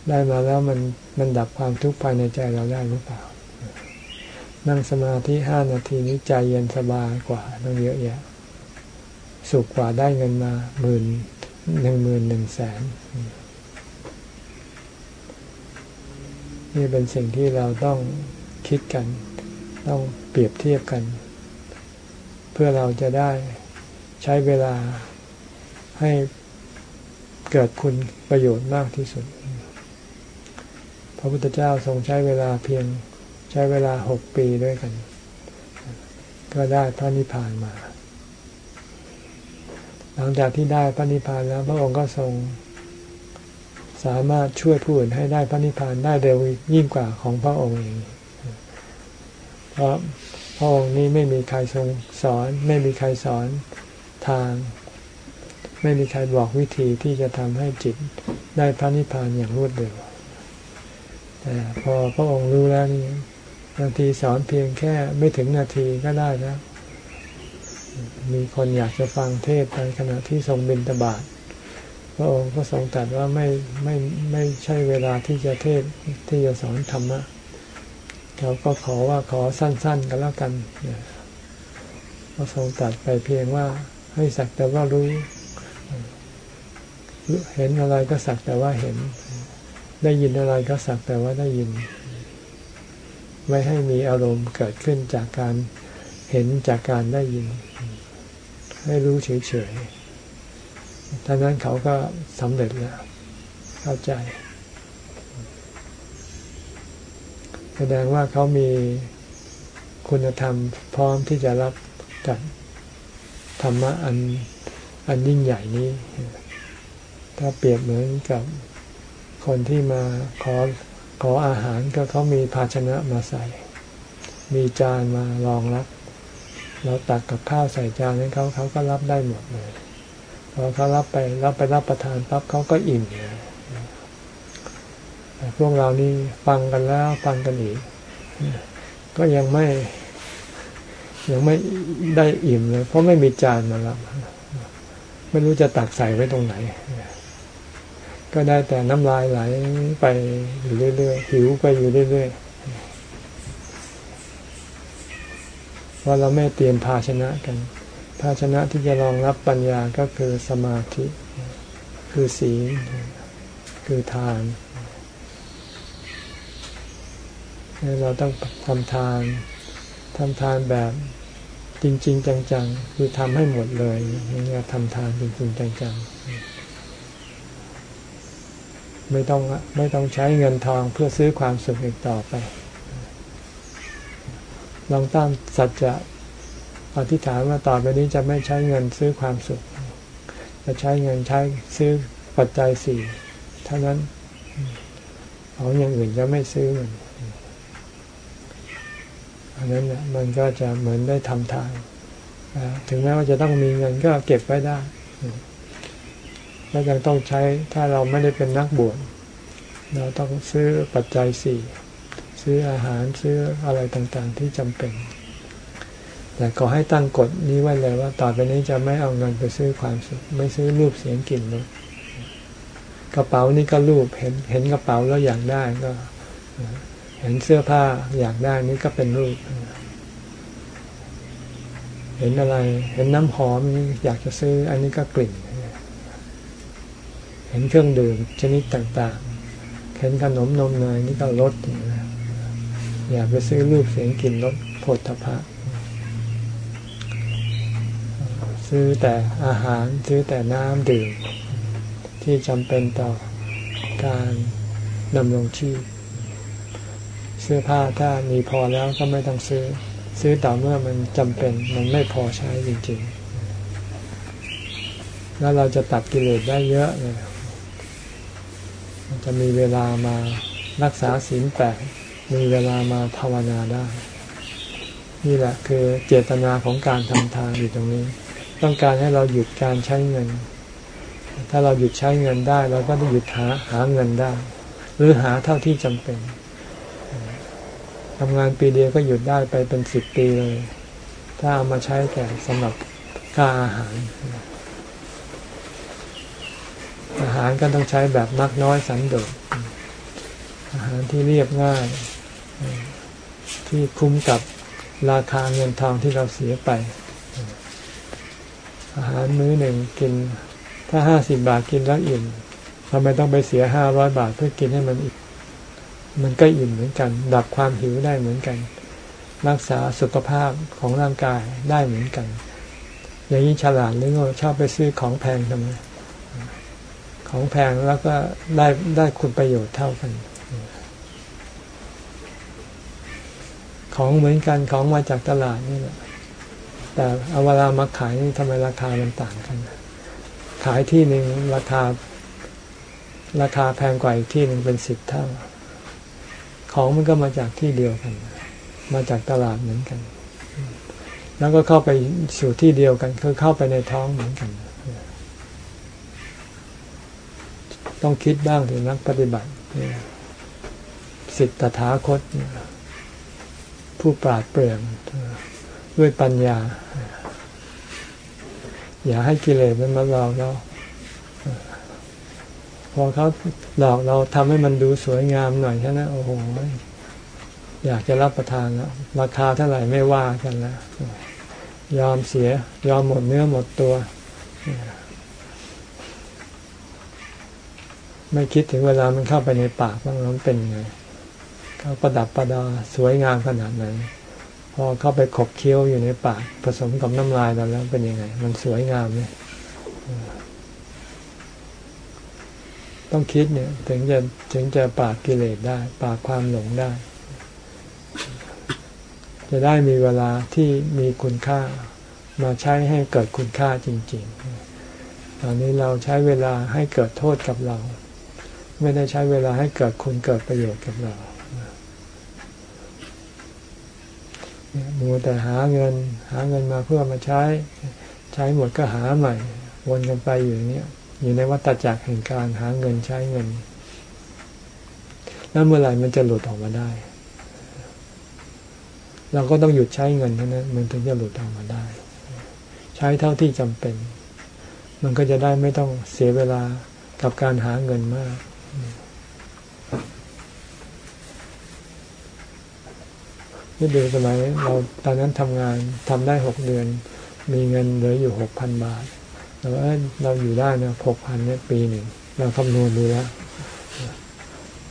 ได้มาแล้วมันมันดับความทุกข์ภายในใจเราได้หรือเปล่า นั่งสมาธิห้านาทีนี้ใจเย็นสบายกว่าต้องเยอะแยะ สุขกว่าได้เงินมาหมื่นหนึ่งหมื่นหนึ่งแสนนี่เป็นสิ่งที่เราต้องคิดกัน ต้องเปรียบเทียบกัน เพื่อเราจะได้ใช้เวลาให้เกิดคุณประโยชน์มากที่สุด พระพุทธเจ้าทรงใช้เวลาเพียง ใช้เวลาหกปีด้วยกัน ก็ได้พระนิพพานมา หลังจากที่ได้พระนิพพานแล้ว พระองค์ก็ทรง สามารถช่วยผู้อื่นให้ได้พระนิพพานได้เร็วยิ่งกว่าของพระองค์เอง เพราะพระองค์นี้ไม่มีใครทรงสอน ไม่มีใครสอนทาง ไม่มีใครบอกวิธีที่จะทำให้จิตได้พระนิพพานอย่างรวดเร็วแต่พอพระองค์รู้แล้วนี่ บางทีสอนเพียงแค่ไม่ถึงนาทีก็ได้แล้วมีคนอยากจะฟังเทศในขณะที่ทรงบินตบาทพระองค์ก็ทรงตรัสว่าไม่ไม่ไม่ใช่เวลาที่จะเทศที่จะสอนธรรมะเขาก็ขอว่าขอสั้น ๆ กันแล้วกันก็ทรงตัดไปเพียงว่าให้สักแต่ว่ารู้ เห็นอะไรก็สักแต่ว่าเห็น ได้ยินอะไรก็สักแต่ว่าได้ยิน ไม่ให้มีอารมณ์เกิดขึ้นจากการเห็นจากการได้ยิน ให้รู้เฉยๆท่านั้นเขาก็สำเร็จแล้ว เข้าใจ แสดงว่าเขามีคุณธรรมพร้อมที่จะรับจากธรรมะอันอันยิ่งใหญ่นี้ ถ้าเปรียบเหมือนกับคนที่มาขอ ขออาหารก็เขามีภาชนะมาใส่ มีจานมารองรับ เราตักกับข้าวใส่จานให้เขาเขาก็รับได้หมดเลยพอเขารับไปรับไปรับประทานปั๊บเขาก็อิ่มเลยพวกเรานี่ฟังกันแล้วฟังกันอีก ก็ยังไม่ ยังไม่ได้อิ่มเลย เพราะไม่มีจานมารับไม่รู้จะตักใส่ไว้ตรงไหน ก็ได้แต่น้ำลายไหลไปอยู่เรื่อยๆหิวไปอยู่เรื่อยๆว่าเราไม่เตรียมภาชนะกัน ภาชนะที่จะรองรับปัญญาก็คือสมาธิ คือศีลคือทานเราต้องทำทานทำทานแบบจริง ๆ จังๆ คือทำให้หมดเลยนี่ทำทานจริง ๆ จังๆ ไม่ต้องไม่ต้องใช้เงินทองเพื่อซื้อความสุขอีกต่อไป ลองตั้งสัจจะอธิษฐานว่าต่อไปนี้จะไม่ใช้เงินซื้อความสุข จะใช้เงินใช้ซื้อปัจจัยสี่เท่านั้นของอย่างอื่นจะไม่ซื้อมันอันนั้นมันก็จะเหมือนได้ทำทานถึงแม้ว่าจะต้องมีเงินก็เก็บไว้ได้ แล้วยังต้องใช้ถ้าเราไม่ได้เป็นนักบวชเราต้องซื้อปัจจัยสี่ซื้ออาหารซื้ออะไรต่างๆ ที่จำเป็น แต่ขอให้ตั้งกฎนี้ไว้เลยว่าต่อไปนี้จะไม่เอาเงินไปซื้อความสุขไม่ซื้อรูปเสียงกลิ่นรสกระเป๋านี่ก็รูปเห็นเห็นกระเป๋าแล้วอยากได้ก็ เห็นเสื้อผ้าอยากได้นี่ก็เป็นรูป เห็นอะไร เห็นน้ำหอมนี่อยากจะซื้อ อันนี้ก็กลิ่น เห็นเครื่องดื่มชนิดต่างๆ เห็นขนมนมเนยนี่ก็ลดอย่าไปซื้อรูปเสียงกลิ่นรสผลทพะซื้อแต่อาหารซื้อแต่น้ำดื่ม ที่จำเป็นต่อการดำรงชีพเสื้อผ้าถ้ามีพอแล้วก็ไม่ต้องซื้อ ซื้อต่อเมื่อมันจำเป็นมันไม่พอใช้จริงๆ แล้วเราจะตัดกิเลสได้เยอะเลย มันจะมีเวลามารักษาศีลแปดมีเวลามาภาวนาได้ นี่แหละคือเจตนาของการทำทานอยู่ตรงนี้ ต้องการให้เราหยุดการใช้เงิน ถ้าเราหยุดใช้เงินได้ เราก็จะหยุดหาหาเงินได้ หรือหาเท่าที่จำเป็นทำงานปีเดียวก็หยุดได้ไปเป็นสิบปีเลย ถ้าเอามาใช้แก่สำหรับค่าอาหาร อาหารก็ต้องใช้แบบนักน้อยสันโดษอาหารที่เรียบง่าย ที่คุ้มกับราคาเงินทองที่เราเสียไป อาหารมื้อหนึ่งกิน ถ้าห้าสิบบาทกินแล้วอิ่มทำไมต้องไปเสียห้าร้อยบาทเพื่อกินให้มันอิ่มมันก็อิ่มเหมือนกัน ดับความหิวได้เหมือนกัน รักษาสุขภาพของร่างกายได้เหมือนกัน อย่างนี้ฉลาดหรือโง่ชอบไปซื้อของแพงทำไม ของแพงแล้วก็ได้ได้คุณประโยชน์เท่ากัน ของเหมือนกันของมาจากตลาดนี่แหละแต่เอาเวลามาขายนี่ทำไมราคามันต่างกัน ขายที่หนึ่งราคา ราคาแพงกว่าอีกที่หนึ่งเป็นสิบเท่า ของมันก็มาจากที่เดียวกัน มาจากตลาดเหมือนกัน แล้วก็เข้าไปสู่ที่เดียวกันคือเข้าไปในท้องเหมือนกัน ต้องคิดบ้างถึงนักปฏิบัติสิทธถาคต ผู้ปราดเปรื่องด้วยปัญญา อย่าให้กิเลสมันมาหลอกเราพอเขาหลอกเราทำให้มันดูสวยงามหน่อยแค่นั้นโอ้โหอยากจะรับประทานแล้วราคาเท่าไหร่ไม่ว่ากันแล้วยอมเสีย ยอมหมดเนื้อหมดตัว ไม่คิดถึงเวลามันเข้าไปในปากว่ามันเป็นไงเขาประดับประดาสวยงามขนาดไหนพอเข้าไปขบเคี้ยวอยู่ในปากผสมกับน้ำลายเราแล้วเป็นยังไง มันสวยงามเนี่ยต้องคิดเนี่ย ถึงจะถึงจะปราบกิเลสได้ ปราบความหลงได้ จะได้มีเวลาที่มีคุณค่า มาใช้ให้เกิดคุณค่าจริง ๆ ตอนนี้เราใช้เวลาให้เกิดโทษกับเรา ไม่ได้ใช้เวลาให้เกิดคุณเกิดประโยชน์กับเรามัวแต่หาเงิน หาเงินมาเพื่อมาใช้ ใช้หมดก็หาใหม่ วนกันไปอยู่เนี้ยอยู่ในวัฏจักรแห่งการหาเงินใช้เงิน แล้วเมื่อไหร่มันจะหลุดออกมาได้ เราก็ต้องหยุดใช้เงินเท่านั้นมันถึงจะหลุดออกมาได้ ใช้เท่าที่จำเป็น มันก็จะได้ไม่ต้องเสียเวลากับการหาเงินมาก นี่ดูสมัยเราตอนนั้นทำงานทำได้หกเดือน มีเงินเหลืออยู่หกพันบาทเราเราอยู่ได้นะหกพันเนี่ยปีหนึ่ง เราคำนวณดูแล้ว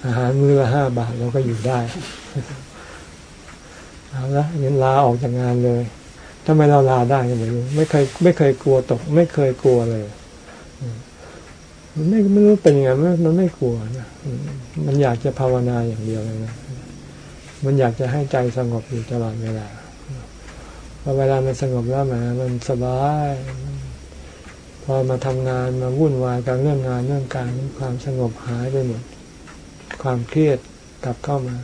อาหารมื้อละห้าบาทเราก็อยู่ได้เอาละเงินลาออกจากงานเลยทำไมเราลาได้ก็ไม่รู้ไม่เคยไม่เคยกลัวตก ไม่เคยกลัวเลย มันไม่ไม่รู้เป็นยังไงมันไม่กลัวนะมันอยากจะภาวนาอย่างเดียวเลยนะมันอยากจะให้ใจสงบอยู่ตลอดเวลาพอเวลามันสงบแล้วมันมันสบาย พอมาทำงานมาวุ่นวายกับเรื่องงานเรื่องการความสงบหายไปหมด ความเครียดกลับเข้ามา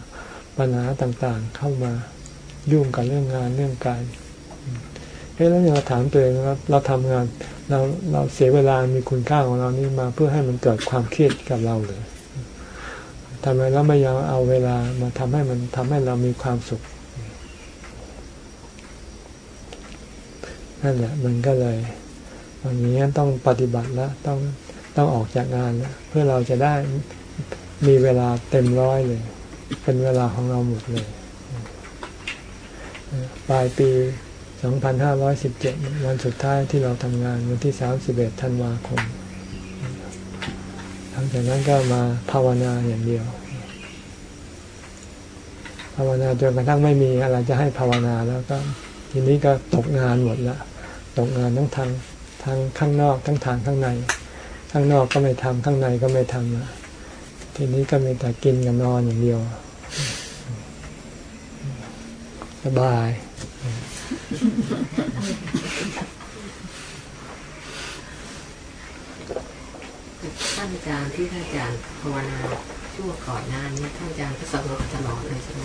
ปัญหาต่างๆ เข้ามายุ่งกับเรื่องงานเรื่องการเฮ้ยแล้วเราถามตัวเองว่าเราทำงาน เราเราเสียเวลามีคุณค่าของเรานี่มาเพื่อให้มันเกิดความเครียดกับเราเลยทำไมเราไม่ยอมเอาเวลามาทำให้มันทำให้เรามีความสุขนั่นแหละมันก็เลยวันนี้ต้องปฏิบัติแล้วต้องต้องออกจากงานแล้วเพื่อเราจะได้มีเวลาเต็มร้อยเลย เป็นเวลาของเราหมดเลย ปลายปี 2517 วันสุดท้ายที่เราทำงานวันที่ 31 ธันวาคม หลังจากนั้นก็มาภาวนาอย่างเดียว ภาวนาจนกระทั่งไม่มีอะไรจะให้ภาวนาแล้วก็ทีนี้ก็ตกงานหมดละ ตกงานทั้งทางทางข้างนอกทั้งทางข้างใน ข้างนอกก็ไม่ทำข้างในก็ไม่ทำละทีนี้ก็มีแต่กินกับนอนอย่างเดียว สบาย ท่านอาจารย์ที่ท่านอาจารย์ภาวนาช่วงก่อนหน้านี้ท่านอาจารย์ก็สงบตลอดเลยใช่ไหม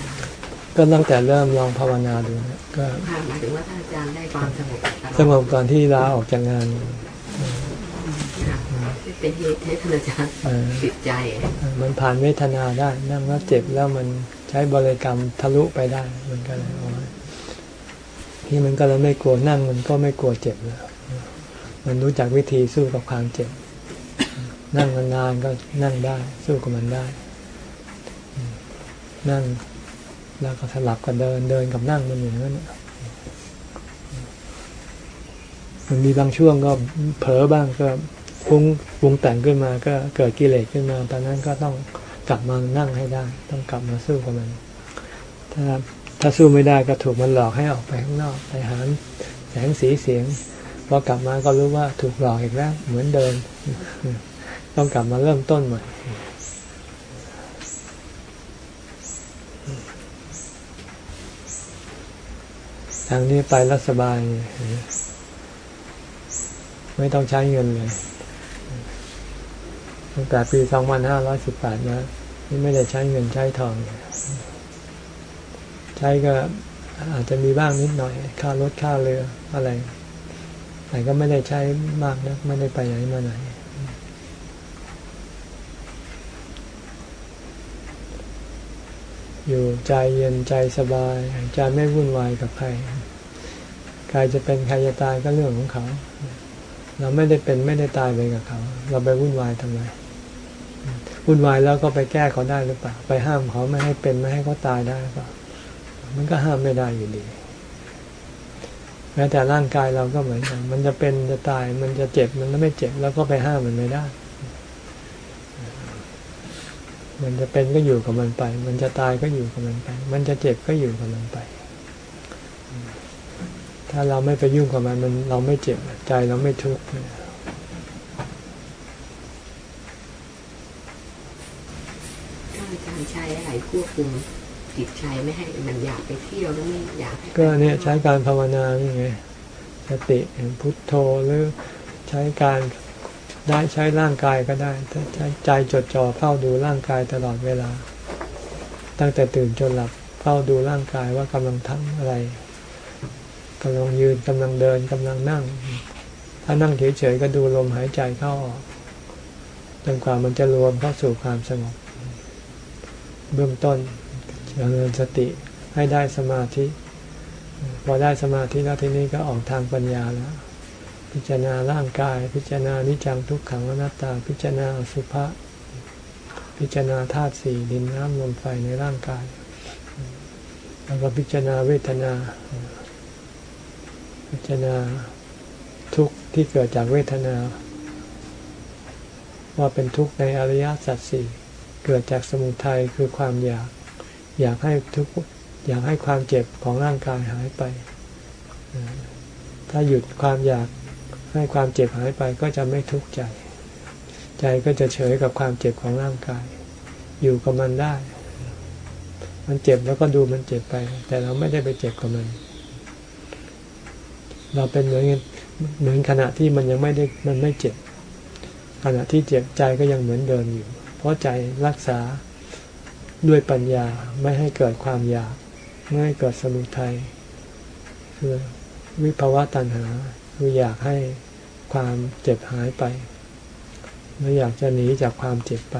ก็ตั้งแต่เริ่มลองภาวนาดูเนี่ยก็หมายถึงว่าท่านอาจารย์ได้ความสงบสงบก่อนที่ลาออกจากงานเป็นเหตุให้ท่านอาจารย์ติดใจ มันผ่านเวทนาได้นั่งแล้วเจ็บแล้วมันใช้บริกรรมทะลุไปได้มันก็เลย ที่มันก็เลยไม่กลัวนั่งมันก็ไม่กลัวเจ็บแล้วมันรู้จักวิธีสู้กับความเจ็บ นั่งนานๆก็นั่งได้ สู้กับมันได้ นั่งแล้วก็สลับกับเดินเดินกับนั่งมันอย่างนั้นมันมีบางช่วงก็เผลอบ้างก็พุ้งพุ้งแต่งขึ้นมา ก็เกิดกิเลสขึ้นมา ตอนนั้นก็ต้องกลับมานั่งให้ได้ ต้องกลับมาสู้กับมัน ถ้า ถ้าสู้ไม่ได้ก็ถูกมันหลอกให้ออกไปข้างนอกไปหาแสงสีเสียงพอกลับมาก็รู้ว่าถูกหลอกอีกแล้ว เหมือนเดิม ต้องกลับมาเริ่มต้นใหม่ทางนี้ไปแล้วสบาย ไม่ต้องใช้เงินเลยตั้งแต่ปีสองพันห้าร้อยสิบแปดนะ นี่ไม่ได้ใช้เงินใช้ทอง ใช้ก็อาจจะมีบ้างนิดหน่อย ค่ารถค่าเรืออะไร แต่ก็ไม่ได้ใช้มากนะไม่ได้ไปไหนมาไหนอยู่ใจเย็นใจสบายใจไม่วุ่นวายกับใคร ใครจะเป็นใครจะตายก็เรื่องของเขา เราไม่ได้เป็นไม่ได้ตายไปกับเขา เราไปวุ่นวายทำไมวุ่นวายแล้วก็ไปแก้เขาได้หรือเปล่า ไปห้ามเขาไม่ให้เป็นไม่ให้เขาตายได้หรือเปล่า มันก็ห้ามไม่ได้อยู่ดี แม้แต่ร่างกายเราก็เหมือนกัน มันจะเป็นจะตาย มันจะเจ็บ มันไม่เจ็บ แล้วก็ไปห้ามมันไม่ได้ มันจะเป็นก็อยู่กับมันไป มันจะตายก็อยู่กับมันไป มันจะเจ็บก็อยู่กับมันไป ถ้าเราไม่ไปยุ่งกับมัน มันเราไม่เจ็บ ใจเราไม่ทุกข์ใช้อะไรควบคุม จิตใจไม่ให้มันอยากไปเที่ยวแล้วไม่อยากก็เนี่ยใช้การภาวนาไงสติพุทโธหรือใช้การได้ใช้ร่างกายก็ได้ใช้ใจจดจ่อเฝ้าดูร่างกายตลอดเวลา ตั้งแต่ตื่นจนหลับเฝ้าดูร่างกายว่ากำลังทำอะไรกำลังยืนกำลังเดินกำลังนั่ง ถ้านั่งเฉยๆก็ดูลมหายใจเข้าออกจนกว่ามันจะรวมเข้าสู่ความสงบ เบื้องต้น เจริญสติให้ได้สมาธิ พอได้สมาธิแล้วทีนี้ก็ออกทางปัญญาแล้ว พิจารณาร่างกาย พิจารณานิจังทุกขังอนัตตา พิจารณาสุภะพิจารณาธาตุสี่ดินน้ำลมไฟในร่างกาย แล้วก็พิจารณาเวทนา พิจารณาทุกข์ที่เกิดจากเวทนา ว่าเป็นทุกข์ในอริยสัจสี่เกิดจากสมุทัยคือความอยาก อยากให้ทุกอยากให้ความเจ็บของร่างกายหายไป ถ้าหยุดความอยากให้ความเจ็บหายไปก็จะไม่ทุกข์ใจ ใจก็จะเฉยกับความเจ็บของร่างกาย อยู่กับมันได้ มันเจ็บแล้วก็ดูมันเจ็บไป แต่เราไม่ได้ไปเจ็บกับมัน เราเป็นเหมือนเหมือนขณะที่มันยังไม่ได้มันไม่เจ็บ ขณะที่เจ็บใจก็ยังเหมือนเดิมอยู่ เพราะใจรักษา ด้วยปัญญาไม่ให้เกิดความอยากไม่ให้เกิดสมุทัยคือวิภาวะตัณหาคืออยากให้ความเจ็บหายไปไม่อยากจะหนีจากความเจ็บไป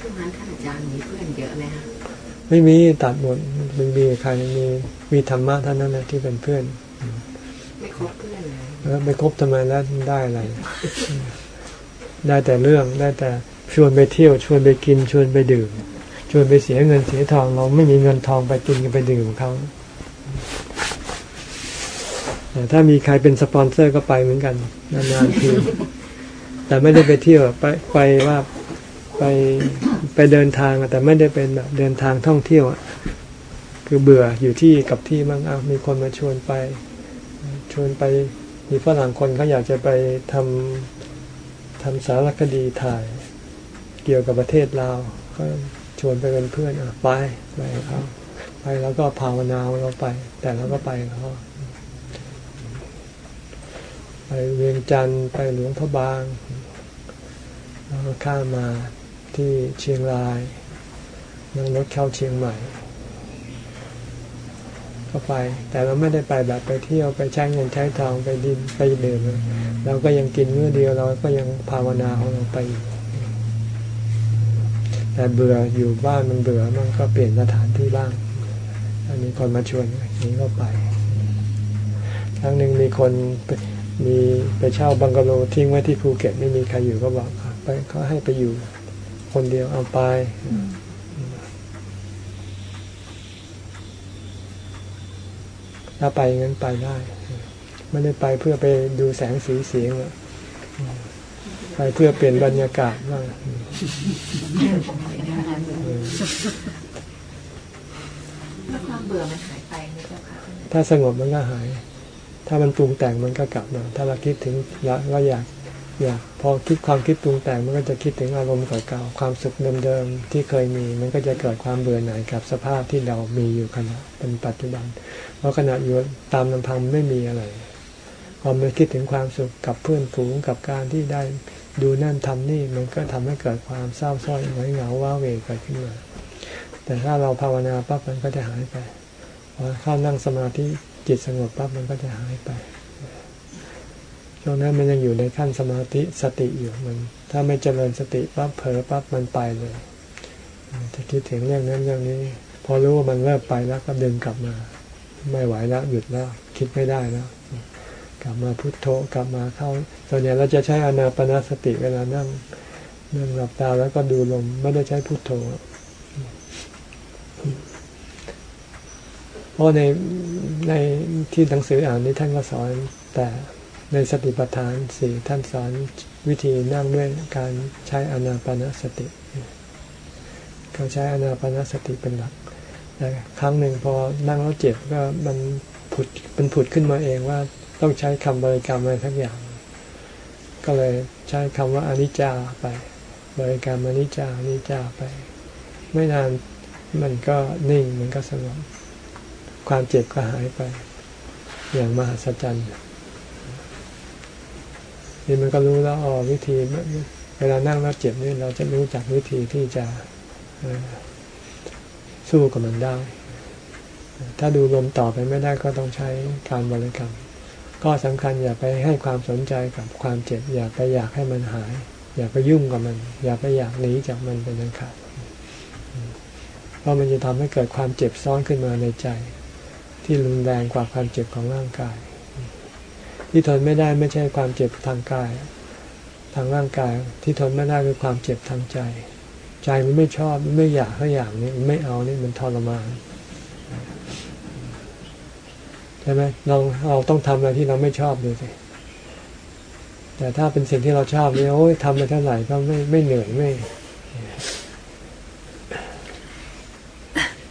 ช่วงนั้นท่านอาจารย์มีเพื่อนเยอะไหมคะไม่มีตัดหมดไม่มีใครมีมีธรรมะเท่านั้นนะที่เป็นเพื่อน ไม่คบเพื่อนเลยไม่คบทำไมแล้วได้อะไร ได้แต่เรื่องได้แต่ ชวนไปเที่ยวชวนไปกินชวนไปดื่ม ชวนไปเสียเงินเสียทองเราไม่มีเงินทองไปกินกันไปดื่มเขาแต่ถ้ามีใครเป็นสปอนเซอร์ก็ไปเหมือนกันนานๆทีแต่ไม่ได้ไปเที่ยวไปไปว่าไปไปเดินทางแต่ไม่ได้เป็นแบบเดินทางท่องเที่ยวคือเบื่ออยู่ที่กับที่มั่งเอามีคนมาชวนไป ชวนไปมีฝรั่งคนเขาอยากจะไปทำทำสารคดีถ่าย เกี่ยวกับประเทศลาวก็ชวนไปเป็นเพื่อนอะไปไปเขาไปแล้วก็ภาวนาเราไป แต่เราก็ไปเขาไปเวียงจันทร์ไปหลวงพระบางแล้วก็ข้ามมาที่เชียงรายนั่งรถเข้าเชียงใหม่ ก็ไป แต่เราไม่ได้ไปแบบไปเที่ยวไปใช้เงินใช้ทองไปดินไปดื่มเราก็ยังกินเมื่อเดียวเราก็ยังภาวนาของเราไปอยู่ แต่เบื่ออยู่บ้านมันเบื่อมันก็เปลี่ยนสถานที่บ้างอันนี้คนมาชวนนี้ก็ไปครั้งหนึ่งมีคนมีไปเช่าบังกะโลทิ้งไว้ที่ภูเก็ตไม่มีใครอยู่ก็บอกไปเขาให้ไปอยู่คนเดียวเอาไปถ้าไปงั้นไปได้ ไม่ได้ไปเพื่อไปดูแสงสีเสียงไปเพื่อเปลี่ยนบรรยากาศบ้าง ความเบื่อมันหายไปไหมเจ้าค่ะถ้าสงบมันก็หาย ถ้ามันปรุงแต่งมันก็กลับมาถ้าเราคิดถึงเราอยากอยากพอคิดความคิดปรุงแต่งมันก็จะคิดถึงอารมณ์เก่าๆความสุขเดิมๆที่เคยมี มันก็จะเกิดความเบื่อหน่ายกับสภาพที่เรามีอยู่ขณะเป็นปัจจุบัน เพราะขณะอยู่ตามลำพังไม่มีอะไรพอมันคิดถึงความสุขกับเพื่อนฝูงกับการที่ได้ ดูนั่นทำนี่มันก็ทำให้เกิดความเศร้าส้อยหงอยเหงาว้าเวเกิดขึ้นมา แต่ถ้าเราภาวนาปั๊บมันก็จะหายไปพอเข้านั่งสมาธิจิตสงบปั๊บมันก็จะหายไปช่วงนั้นมันยังอยู่ในขั้นสมาธิสติอยู่มัน ถ้าไม่เจริญสติปั๊บเผลอปั๊บมันไปเลยจะคิดถึงเรื่องนั้นเรื่องนี้ พอรู้ว่ามันเริ่มไปแล้วก็ดึงกลับมา ไม่ไหวแล้วหยุดแล้ว คิดไม่ได้แล้ว กลับมาพุโทโธกลับมาเข้า ส่วนใหญ่เราจะใช้อนาปนาสติเวลานั่งนั่งหลับตาแล้วก็ดูลมไม่ได้ใช้พุโทโธเพราะในในที่หนังสืออ่านนี้ท่านก็สอนแต่ในสติปัฏฐานสี่ท่านสอนวิธีนั่งด้วยการใช้อนาปานสติเขาใช้อนาปานสติเป็นหลักแต่ครั้งหนึ่งพอนั่งแล้วเจ็บก็มันผุดเป็นผุดขึ้นมาเองว่า ต้องใช้คำบริกรรมอะไรทั้งอย่าง ก็เลยใช้คำว่าอนิจจาไป บริกรรมอนิจจาอนิจจาไป ไม่นานมันก็นิ่งมันก็สงบความเจ็บก็หายไป อย่างมหัศจรรย์นี่มันก็รู้แล้วอ๋อวิธีเวลานั่งแล้วเจ็บนี่เราจะรู้จักวิธีที่จะสู้กับมันได้ ถ้าดูลมต่อไปไม่ได้ก็ต้องใช้การบริกรรม ก็สำคัญอย่าไปให้ความสนใจกับความเจ็บ อย่าไปอยากให้มันหาย อย่าไปยุ่งกับมัน อย่าไปอยากหนีจากมันเป็นอันขาดเพราะมันจะทำให้เกิดความเจ็บซ้อนขึ้นมาในใจ ที่รุนแรงกว่าความเจ็บของร่างกาย ที่ทนไม่ได้ไม่ใช่ความเจ็บทางกาย ทางร่างกายที่ทนไม่ได้คือความเจ็บทางใจ ใจมันไม่ชอบไม่อยากให้อย่างนี้ไม่เอานี่มันทรมานใช่ไหมเราเราต้องทำอะไรที่เราไม่ชอบดูสิแต่ถ้าเป็นสิ่งที่เราชอบเนี่ยโอ้ยทำไปเท่าไหร่ก็ไม่ไม่เหนื่อยไม่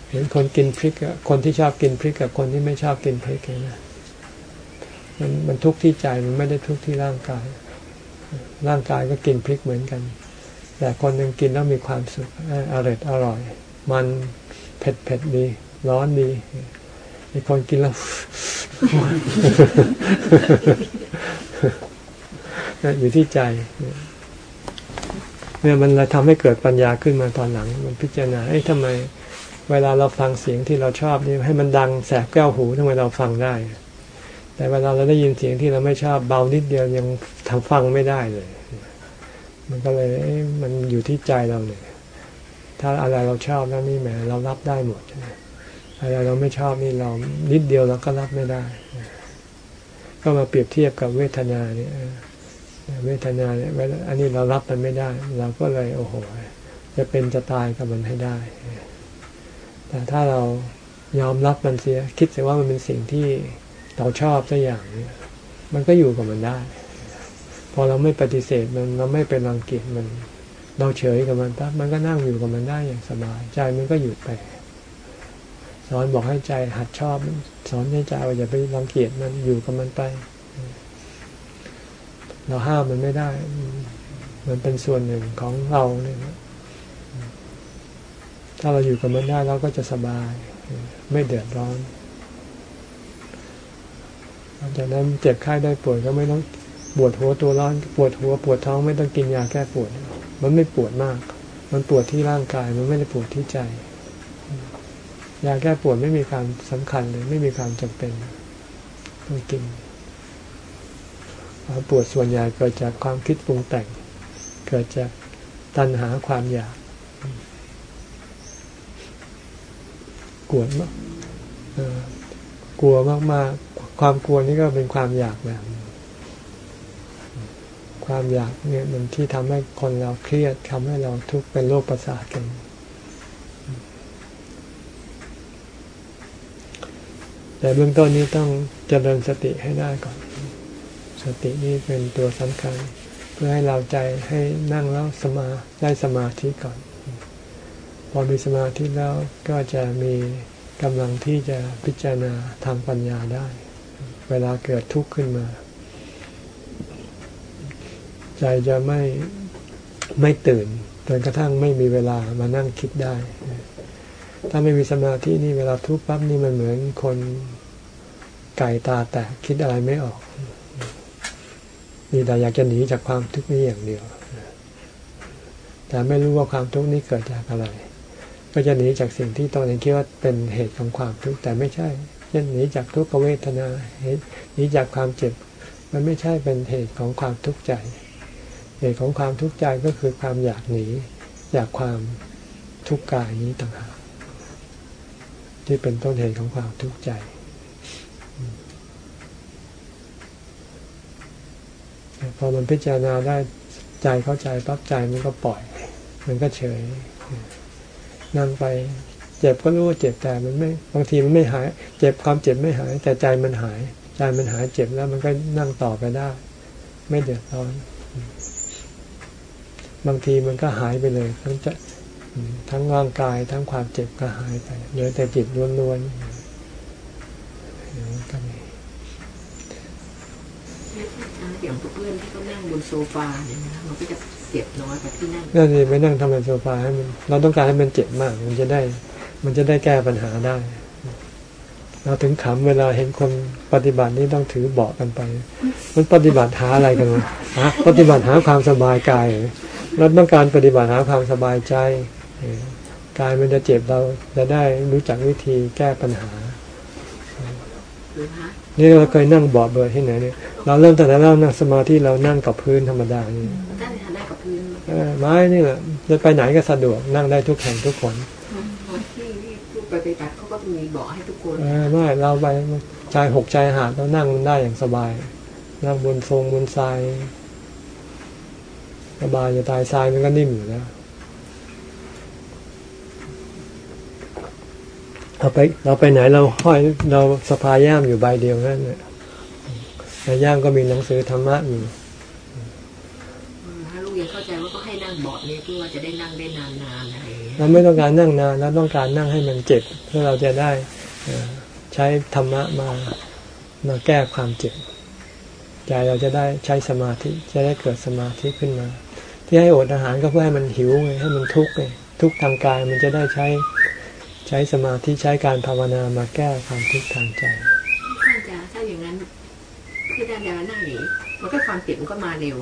เห็นคนกินพริกคนที่ชอบกินพริกกับคนที่ไม่ชอบกินพริกนะมันมันทุกข์ที่ใจมันไม่ได้ทุกข์ที่ร่างกาย ร่างกายก็กินพริกเหมือนกัน แต่คนหนึ่งกินแล้วมีความสุขอร่อยอร่อย มันเผ็ดเผ็ดดี ร้อนดี อีกคนกินแล้วอยู่ที่ใจเนี่ยมันเลยทำให้เกิดปัญญาขึ้นมาตอนหลัง มันพิจารณาไอ้ทำไม เวลาเราฟังเสียงที่เราชอบนี่ให้มันดังแสบแก้วหูทำไมเราฟังได้ แต่เวลาเราได้ยินเสียงที่เราไม่ชอบเบานิดเดียวยังทำฟังไม่ได้เลย มันก็เลยมันอยู่ที่ใจเราเนี่ยถ้าอะไรเราชอบแล้วนี่แหมเรารับได้หมด อะไรเราไม่ชอบนี่เรานิดเดียวเราก็รับไม่ได้ ก็มาเปรียบเทียบกับเวทนาเนี่ยเวทนาเนี่ยอันนี้เรารับมันไม่ได้ เราก็เลยโอ้โหจะเป็นจะตายกับมันให้ได้ แต่ถ้าเรายอมรับมันเสีย คิดเสียว่ามันเป็นสิ่งที่เราชอบสักอย่างเนี่ยมันก็อยู่กับมันได้ พอเราไม่ปฏิเสธมันเราไม่เป็นรังเกียจมัน เราเฉยกับมันปั๊บมันก็นั่งอยู่กับมันได้อย่างสบายใจมันก็หยุดไป สอนบอกให้ใจหัดชอบ สอนให้ใจว่าอย่าไปรังเกียจมันอยู่กับมันไป เราห้ามมันไม่ได้ มันเป็นส่วนหนึ่งของเราเนี่ยถ้าเราอยู่กับมันได้เราก็จะสบาย ไม่เดือดร้อนหลังจากนั้นเจ็บไข้ได้ป่วยก็ไม่ต้องปวดหัวตัวร้อนปวดหัว ปวดท้องไม่ต้องกินยาแก้ปวด มันไม่ปวดมาก มันปวดที่ร่างกาย มันไม่ได้ปวดที่ใจ ยาแก้ปวดไม่มีความสำคัญเลยไม่มีความจำเป็นต้องกินความปวดส่วนใหญ่เกิดจากความคิดปรุงแต่ง เกิดจากตัณหาความอยากกลัวมากกลัวมากๆ ความกลัวนี่ก็เป็นความอยากแบบความอยากเนี่ยมันที่ทำให้คนเราเครียดทำให้เราทุกข์เป็นโรคประสาทกัน แต่เบื้องต้นนี้ต้องเจริญสติให้ได้ก่อน สตินี้เป็นตัวสำคัญ เพื่อให้เราใจให้นั่งแล้วสมาได้สมาธิก่อน พอมีสมาธิแล้วก็จะมีกำลังที่จะพิจารณาทางปัญญาได้ เวลาเกิดทุกข์ขึ้นมา ใจจะไม่ไม่ตื่นจนกระทั่งไม่มีเวลามานั่งคิดได้ ถ้าไม่มีสมาธินี่เวลาทุกข์ปั๊บนี่มันเหมือนคนไก่ตาแตกคิดอะไรไม่ออก มีแต่อยากจะหนีจากความทุกข์นี้อย่างเดียว แต่ไม่รู้ว่าความทุกข์นี้เกิดจากอะไร ก็จะหนีจากสิ่งที่ตอนนี้คิดว่าเป็นเหตุของความทุกข์แต่ไม่ใช่เช่นหนีจากทุกขเวทนาหนีจากความเจ็บ มันไม่ใช่เป็นเหตุของความทุกข์ใจ เหตุของความทุกข์ใจก็คือความอยากหนีจากความทุกข์กายนี้ต่างหาก ที่เป็นต้นเหตุของความทุกข์ใจพอมันพิจารณาได้ใจเข้าใจปั๊บใจมันก็ปล่อย มันก็เฉยนั่งไป เจ็บก็รู้ว่าเจ็บแต่มันไม่บางทีมันไม่หาย เจ็บความเจ็บไม่หาย แต่ใจมันหาย ใจมันหายเจ็บแล้วมันก็นั่งต่อไปได้ ไม่เดือดร้อน บางทีมันก็หายไปเลยทั้งจะ ทั้งร่างกายทั้งความเจ็บก็หายไปเหลือแต่จิตล้วนๆก็มีอย่างเพื่อนที่เขานั่งบนโซฟาเนี่ยนะมันก็จะเจ็บน้อยกว่าที่นั่งนั่นสิไม่นั่งทำบนโซฟาให้มันเราต้องการให้มันเจ็บมาก มันจะได้ มันจะได้แก้ปัญหาได้ เราถึงขำเวลาเห็นคนปฏิบัตินี่ต้องถือเบาะกันไป มันปฏิบัติหาอะไรกันวะปฏิบัติหาความสบายกายเราต้องการปฏิบัติหาความสบายใจ กายมันจะเจ็บเราจะได้รู้จักวิธีแก้ปัญหา นี่เราเคยนั่งเบาะเบอร์ที่ไหนเนี่ย เราเริ่มแต่เรานั่งสมาธิเรานั่งกับพื้นธรรมดานี่นั่งกับพื้นไม้นี่แหละจะไปไหนก็สะดวกนั่งได้ทุกแห่งทุกคนที่ที่ปฏิบัติเขาก็มีเบาะให้ทุกคนไม่เราไปชายหกชายหาดเรานั่งได้อย่างสบาย นั่งบนทรงบนทรายสบายจะตายทรายมันก็นิ่มอยู่แล้ว เราไปเราไปไหนเราห้อยเราสะพายย่ามอยู่ใบเดียวนั่นแหละในย่ามก็มีหนังสือธรรมะอยู่ถ้าลูกยังเข้าใจว่าก็ให้นั่งเบาะนี้เพื่อว่าจะได้นั่งได้นานๆอะไรเราไม่ต้องการนั่งนานเราต้องการนั่งให้มันเจ็บเพื่อเราจะได้ใช้ธรรมะมามาแก้ความเจ็บใจเราจะได้ใช้สมาธิจะได้เกิดสมาธิขึ้นมา ที่ให้อดอาหารก็เพื่อให้มันหิวไงให้มันทุกข์ไงทุกข์ทางกายมันจะได้ใช้ ใช้สมาธิใช้การภาวนามาแก้ความทุกข์ทางใจท่านจะถ้าอย่างนั้นคือด้านเดียวนั่งหนีมันก็ความเจ็บมันก็มาเร็ว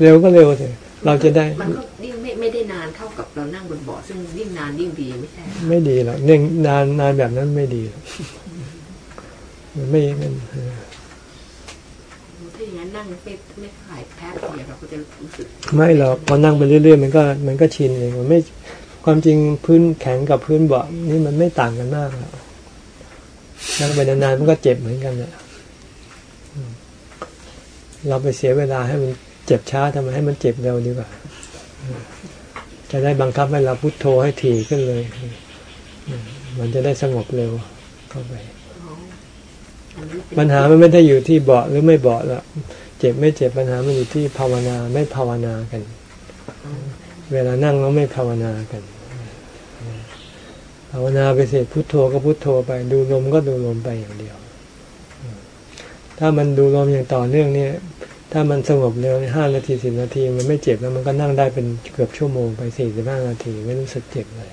เร็วก็เร็วสิเราจะได้มันก็ยิ่งไม่ไม่ได้นานเท่ากับเรานั่งบนเบาะซึ่งยิ่งนานยิ่งดีไม่ใช่เหรอไม่ดีหรอกเน่งนานนานแบบนั้นไม่ดีหรอกมันไม่มันถ้าอย่างนั้นนั่งไม่ไม่ถ่ายแป๊บเดียวเราก็จะรู้สึกไม่หรอกพอนั่งไปเรื่อยๆมันก็มันก็ชินเองมันไม่ ความจริงพื้นแข็งกับพื้นเบาะนี่มันไม่ต่างกันมากหรอกนั่งไปนานๆมันก็เจ็บเหมือนกันแหละอืมเราไปเสียเวลาให้มันเจ็บช้าทำไมให้มันเจ็บเร็วดีกว่า จะได้บังคับให้เราพุโทโธให้ถี่ขึ้นเลย มันจะได้สงบเร็วเข้าไป ปัญหามันไม่ได้อยู่ที่เบาะหรือไม่เบาะละเจ็บไม่เจ็บปัญหามันอยู่ที่ภาวนาไม่ภาวนากัน เวลานั่งแล้วไม่ภาวนากัน ภาวนาไปเสร็จพุโทโธก็พุโทโธไป ดูลมก็ดูลมไปอย่างเดียว ถ้ามันดูลมอย่างต่อเนื่องเนี่ยถ้ามันสงบเร็วห้านาทีสิบนาที มันไม่เจ็บแล้วมันก็นั่งได้เป็นเกือบชั่วโมงไปสี่สิบห้านาทีไม่รู้สึกเจ็บเลย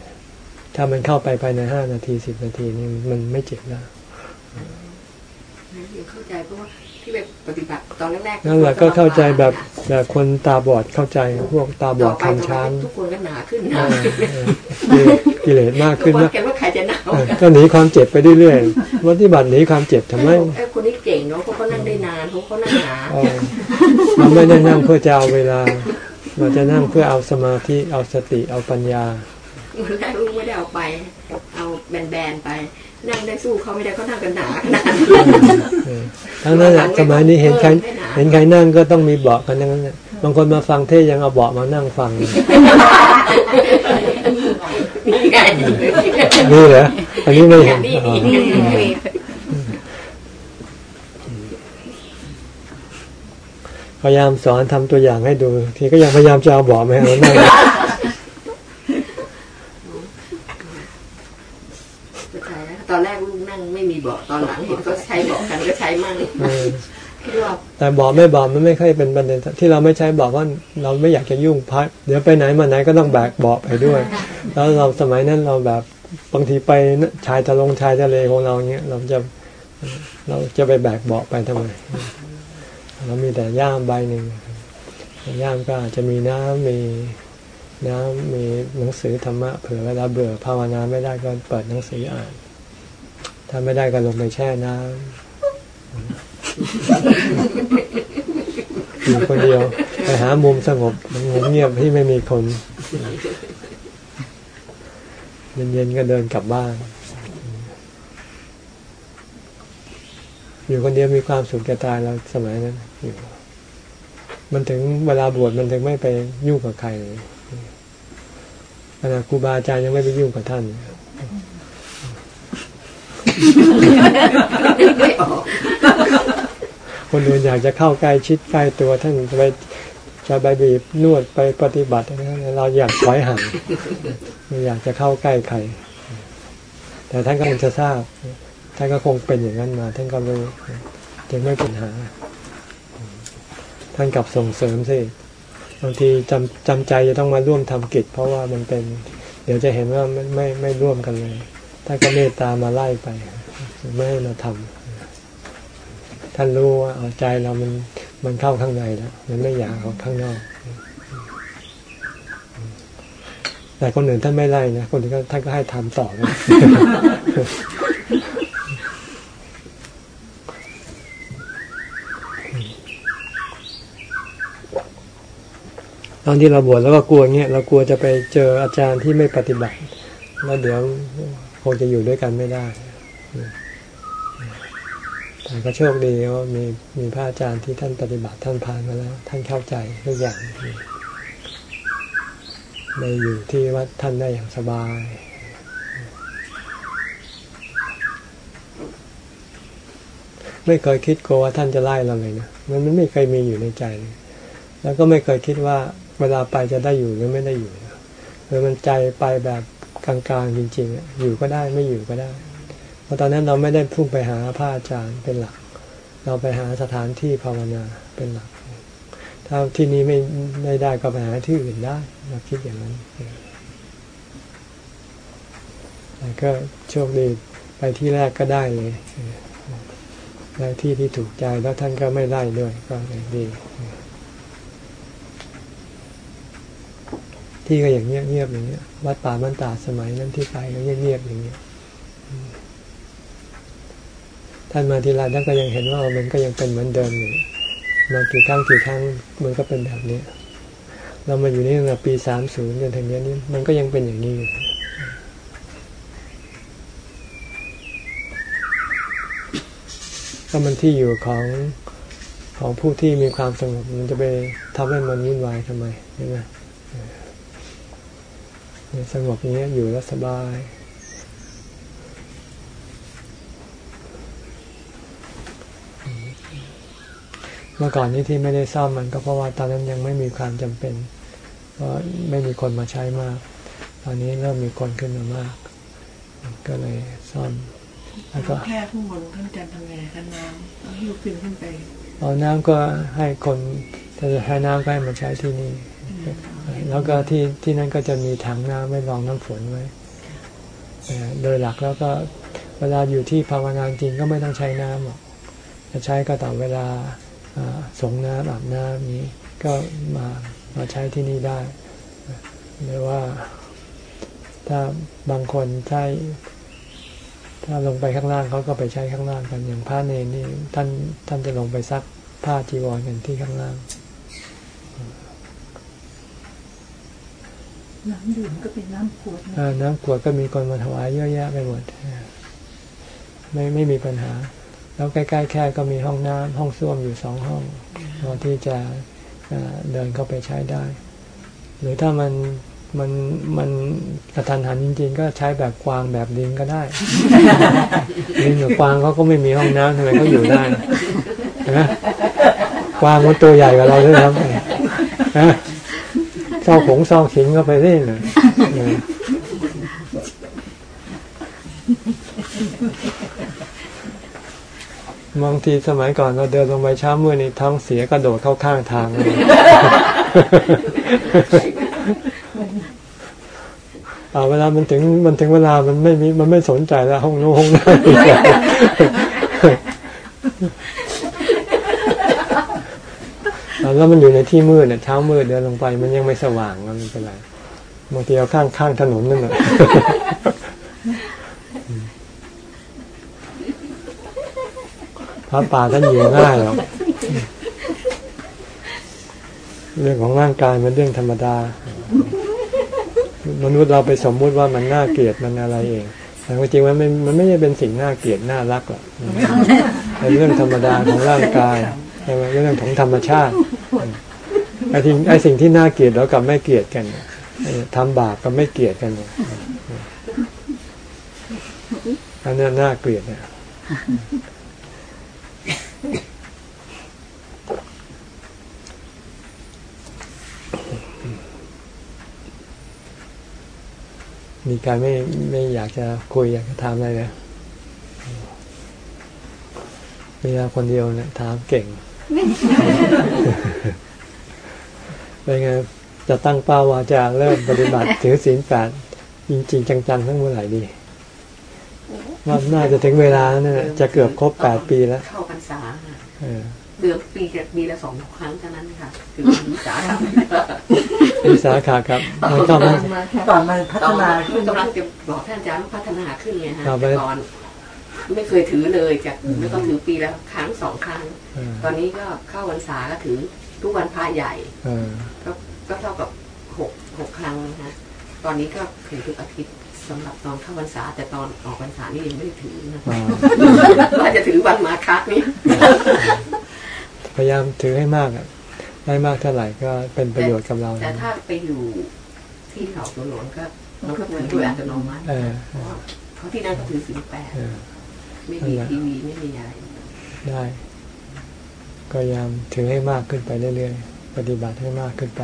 ถ้ามันเข้าไปภายในห้านาทีสิบนาทีนี่มันไม่เจ็บแล้วเดี๋ยวเข้าใจเพราะว่า ที่ไปปฏิบัติตอนแรกๆนั่นแหละก็เข้าใจแบบแบบคนตาบอดเข้าใจพวกตาบอดทำช้างทุกคนก็หนาขึ้นหเอนาอขึ้นเออกิเลสมากทุขึ้กนวันนะกันว่าใครจะหนาวเออก็หนีความเจ็บไปเรื่อยๆวัฏบัติหนีความเจ็บทำไมไอ้คนนี้เก่งเนาะเพราะเขานั่งได้นานเพราะเขานั่งหนาเออเราไม่ได้นั่งเพื่อจะเอาเวลาเราจะนั่งเพื่อเอาสมาธิเอาสติเอาปัญญาแรกลูกไม่ได้เอาไป เอาแบนๆไป นั่งได้สู้เขาไม่ได้เขานั่งกันหนาขนาดนั้นเออ ทั้งนั้นแหละสมัยนี้เห็นใครเห็นใครนั่งก็ต้องมีเบาะกันทั้งนั้นแหละบางคนมาฟังเทศยังเอาเบาะมานั่งฟังเลยนี่ไงนี่เหรออันนี้ไม่เห็นนี่อ๋อนี่นี่พยายามสอนทำตัวอย่างให้ดู ทีก็ยังพยายามจะเอาเบาะมาให้เรานั่ง เข้าใจแล้วตอนแรกลูกนั่งไม่มีเบาะตอนหลังเห็นเขาใช้เบาะกันก็ใช้มั่งเออคิดว่าแต่บอกไม่บอกมันไม่ค่อยเป็นประเด็นที่เราไม่ใช้บอกว่าเราไม่อยากจะยุ่งพักเดี๋ยวไปไหนมาไหนก็ต้องแบกเบาะไปด้วย แล้วเราสมัยนั้นเราแบบบางทีไปชายทะลงชายทะเลของเราเงี้ยเราจะเราจะไปแบกเบาะไปทำไม เรามีแต่ย่ามใบหนึ่งย่ามก็อาจจะมีน้ำมีน้ำมีหนังสือธรรมะเผื่อเวลาเบื่อภาวนาไม่ได้ก็เปิดหนังสืออ่าน ถ้าไม่ได้ก็ลงไปแช่น้ำ อยู่คนเดียวไปหามุมสงบมุมเงียบที่ไม่มีคนเย็นๆก็เดินกลับบ้าน อยู่คนเดียวมีความสุขจะตายเราสมัยนั้นอยู่มันถึงเวลาบวชมันถึงไม่ไปยุ่งกับใครเลยขณะครูบาอาจารย์ยังไม่ไปยุ่งกับท่านไม่ออก คนอื่นอยากจะเข้าใกล้ชิดใกล้ตัวท่านไปจะไปบีบนวดไปปฏิบัติอะไรนั่นเราอยากถอยห่างไม่อยากจะเข้าใกล้ใคร แต่ท่านก็คงจะทราบ ท่านก็คงเป็นอย่างนั้นมา ท่านก็รู้จึงไม่ปัญหา ท่านกลับส่งเสริมสิบางทีจำจำใจจะต้องมาร่วมทำกิจ เพราะว่ามันเป็น เดี๋ยวจะเห็นว่าไม่ไม่ไม่ร่วมกันเลย ท่านก็เมตตามาไล่ไป ไม่ให้มาทำท่านรู้ว่าเอาใจเรามันมันเข้าข้างในแล้วมันไม่อยากออกข้างนอก แต่คนอื่นท่านไม่ไล่นะคนอื่นก็ท่านก็ให้ทำต่อนะตอนที่เราบวชแล้วก็กลัวเงี้ยเรากลัวจะไปเจออาจารย์ที่ไม่ปฏิบัติ แล้วเดี๋ยว คงจะอยู่ด้วยกันไม่ได้แต่ก็โชคดีว่ามีมีพระอาจารย์ที่ท่านปฏิบัติท่านผ่านมาแล้ว ท่านเข้าใจทุกอย่างได้อยู่ที่วัดท่านได้อย่างสบายไม่เคยคิดกลัวว่าท่านจะไล่เราเลยนะมันมันไม่เคยมีอยู่ในใจเลยแล้วก็ไม่เคยคิดว่าเวลาไปจะได้อยู่หรือไม่ได้อยู่คือมันใจไปแบบ กลางๆจริงๆอยู่ก็ได้ไม่อยู่ก็ได้ เพราะตอนนั้นเราไม่ได้พุ่งไปหาพระอาจารย์เป็นหลัก เราไปหาสถานที่ภาวนาเป็นหลัก ถ้าที่นี้ไม่ไม่ได้ก็ไปหาที่อื่นได้ เราคิดอย่างนั้นแต่ก็โชคดีไปที่แรกก็ได้เลยได้ที่ที่ถูกใจแล้วท่านก็ไม่ไล่ด้วยก็เลยดี ที่ก็อย่างเงียบเงียบอย่างเงี้ยวัดป่ามันตาสมัยนั้นที่ไปก็เงียบเงียบอย่างเงี้ยท่านมาทีไรท่านก็ยังเห็นว่ามันก็ยังเป็นเหมือนเดิมอยู่มากี่ครั้งกี่ครั้งมันก็เป็นแบบนี้เรามาอยู่นี่ตั้งแต่ปีสามศูนย์จนถึงเนี้ยนี่มันก็ยังเป็นอย่างนี้อยู่ก็มันที่อยู่ของของผู้ที่มีความสงบมันจะไปทำให้มันวุ่นวายทำไมใช่ไหม สงบอย่างนี้อยู่แล้วสบายเมื่อก่อนนี้ที่ไม่ได้ซ่อมมันก็เพราะว่าตอนนั้นยังไม่มีความจำเป็นเพราะไม่มีคนมาใช้มาก ตอนนี้เริ่มมีคนขึ้นมามาก ก็เลยซ่อมแล้วก็แค่ข้างบนท่านอาจารย์ทำไงคะน้ำต้องหิ้วขึ้นขึ้นไปเอาน้ำก็ให้คนถ้าจะใช้น้ำก็ให้มาใช้ที่นี่ แล้วก็ที่ที่นั่นก็จะมีถังน้ำไว้รองน้ำฝนไว้โดยหลักแล้วก็เวลาอยู่ที่ภาวนาจริงก็ไม่ต้องใช้น้ำหรอกจะใช้ก็ต่อเวลาอ่าสงน้ำอาบน้ำนี้ก็มามาใช้ที่นี่ได้หรือว่าถ้าบางคนใช้ถ้าลงไปข้างล่างเขาก็ไปใช้ข้างล่างกันอย่างพระเนนี่ท่านท่านจะลงไปซักผ้าจีวรกันที่ข้างล่าง น้ำดื่มก็เป็นน้ำขวดน้ำขวดก็มีคนมาถวายเยอะแยะไปหมดไม่ไม่มีปัญหา แล้วใกล้ๆแค่ก็มีห้องน้ำห้องส้วมอยู่สองห้องพอที่จะเดินเข้าไปใช้ได้ หรือถ้ามันมันมันกระทันหันจริง ๆ ก็ใช้แบบกวางแบบลิงก็ได้ลิงกับกวางเขาก็ไม่มีห้องน้ำทำไมเขาอยู่ได้นไหมกวางมันตัวใหญ่กว่าเราด้วยนะฮ ซอกผงซอกขิงก็ไปเล่นเลยบางทีสมัยก่อนเราเดินลงไปเช้ามืดนี่ท้องเสียกระโดดเข้าข้างทางเลยอาเวลามันถึงมันถึงเวลามันไม่มีมันไม่สนใจแล้วห้องนู้นห้องนั้น แล้วมันอยู่ในที่มืดเนี่ยเช้ามืดเดินลงไป มันยังไม่สว่างมันเป็นไรบางทีเอาข้างข้างถนนนั่นแหละพระป่าท่านอยู่ง่ายหรอกเรื่องของร่างกายมันเรื่องธรรมดามนุษย์เราไปสมมุติว่ามันน่าเกลียดมันอะไรเองแต่จริงๆมันไม่มันไม่ใช่เป็นสิ่งน่าเกลียดน่ารักหรอกเป็นเรื่องธรรมดาของร่างกายใช่ไหมเรื่องของธรรมชาติ ไอ้สิ่งไอ้สิ่งที่น่าเกลียดแล้วกับไม่เกลียดกันเออทำบาปกับไม่เกลียดกันอันนั้น่าเกลียดเนี่ยมีการไม่ไม่อยากจะคุยอยากจะถามอะไรเลยเวลาคนเดียวเนี่ยถามเก่ง เป็นไงจะตั้งเป้าว่าจะเริ่มปฏิบัติถือศีลแปดจริงๆจังๆทั้งเมื่อไหร่ดีว่าน่าจะถึงเวลาแล้วเนี่ยจะเกือบครบแปดปีแล้ว เข้าพรรษาค่ะเออเดือนปีจะปีละสองครั้งเท่านั้นค่ะคือพรรษาครับวิสาขาครับมันเข้ามาก่อนมันพัตฒอนนานี้ขึ้นกำลังจะบอกท่านอาจารย์ว่าพัฒนาขึ้นไงฮะครับแต่ก่อน ไม่เคยถือเลยจากแล้วก็ถือปีละครั้งสองครั้งเออตอนนี้ก็เข้าพรรษาก็ถือทุกวันพระใหญ่เออก็ก็เท่ากับหกหกครั้งนะฮะตอนนี้ก็ถือทุกอาทิตย์สำหรับตอนเข้าพรรษาแต่ตอนออกพรรษานี่ยังไม่ได้ถือนะอ่าว่าจะถือวันมาคันี่พยายามถือให้มากอะได้มากเท่าไหร่ก็เป็นประโยชน์กับเราแต่ถ้าไปอยู่ที่เขาสวนหลวงก็มันก็ถือโดยอัตโนมัติเออเพราะว่าเพราะที่นั่นก็ถือสิบแปดเออ ไม่มีทีวีไม่มีอะไรได้ก็พยายามถือให้มากขึ้นไปเรื่อยๆ ปฏิบัติให้มากขึ้นไป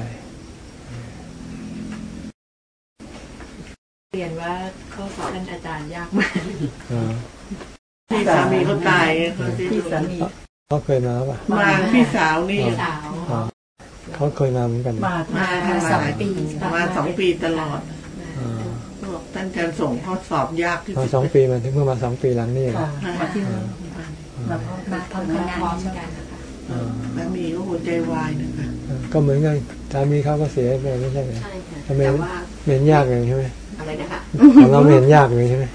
เรียนว่าข้อสอบท่านอาจารย์ยากมากอ่าที่สามีเขาตายเขาที่ที่สามีเขาเคยมาป่ะ มาพี่สาวนี่สาวอ๋อเขาเคยมาเหมือนกัน มามามาสองปีมาสองปีตลอดอ๋อ บอกท่านจะส่งข้อสอบยากที่มาสุดสองปีมาถึงเมื่อมาสองปีหลังนี่เหรอมาที่มาทำคณะพร้อมกันนะคะอ๋อแล้วมีก็หัวใจวายนะคะก็เหมือนกันสามีเขาก็เสียไปไม่ใช่เหรอใช่ค่ะทำไมแต่ว่าเหม็นยากเลยใช่ไหมอะไรนะคะของเราไม่เห็นยากเลยใช่ไหม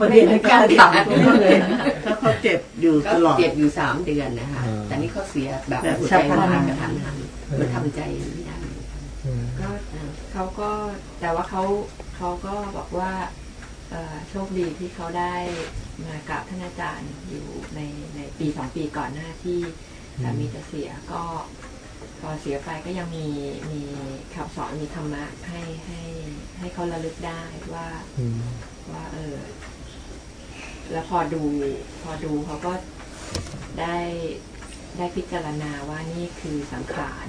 ประเด็นในการถามก็เลยถ้าเขาเจ็บอยู่ก็ตลอดเจ็บอยู่สามเดือนนะคะแต่นี่เขาเสียแบบแบบหัวใจฉับพลัวายนกระทันหันมันทำใจไม่ได้อืมก็ เขาก็แต่ว่าเขาเขาก็บอกว่าโชคดีที่เขาได้มากราบท่านอาจารย์อยู่ในในปีสองปีก่อนหน้าที่สามีจะเสียก็พอเสียไปก็ยังมีมีคำสอนมีธรรมะให้ให้ให้เขาระลึกได้ว่าว่า เออ แล้วพอดู พอดูเขาก็ได้ได้พิจารณาว่านี่คือสังขาร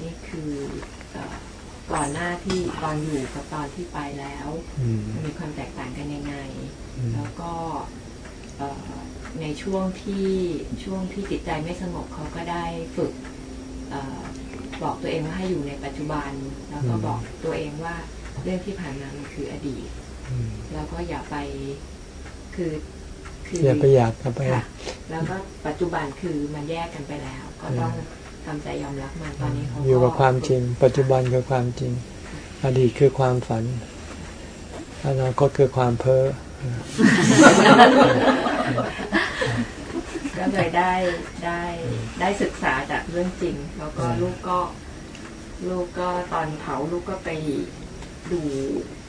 นี่คืออ ก่อนหน้าที่ตอนอยู่กับตอนที่ไปแล้วอืมมันมีความแตกต่างกันยังไงอืมแล้วก็เอ่อในช่วงที่ช่วงที่จิตใจไม่สงบเขาก็ได้ฝึกเออบอกตัวเองว่าให้อยู่ในปัจจุบัน แล้วก็บอกตัวเองว่าเรื่องที่ผ่านมามันคืออดีตอืมแล้วก็อย่าไปคือคืออย่าไปอยากกลับไปค่ะแล้วก็ปัจจุบันคือมันแยกกันไปแล้ว ก็ต้อง ทำใจยอมรับมันตอนนี้เขาอยู่กับความจริง ปัจจุบันคือความจริง อดีตคือความฝันอนาคตคือความเพ้อก็เลยได้ได้ได้ศึกษาจากเรื่องจริง แล้วก็อืมลูกก็ ลูกก็ตอนเผาลูกก็ไปดู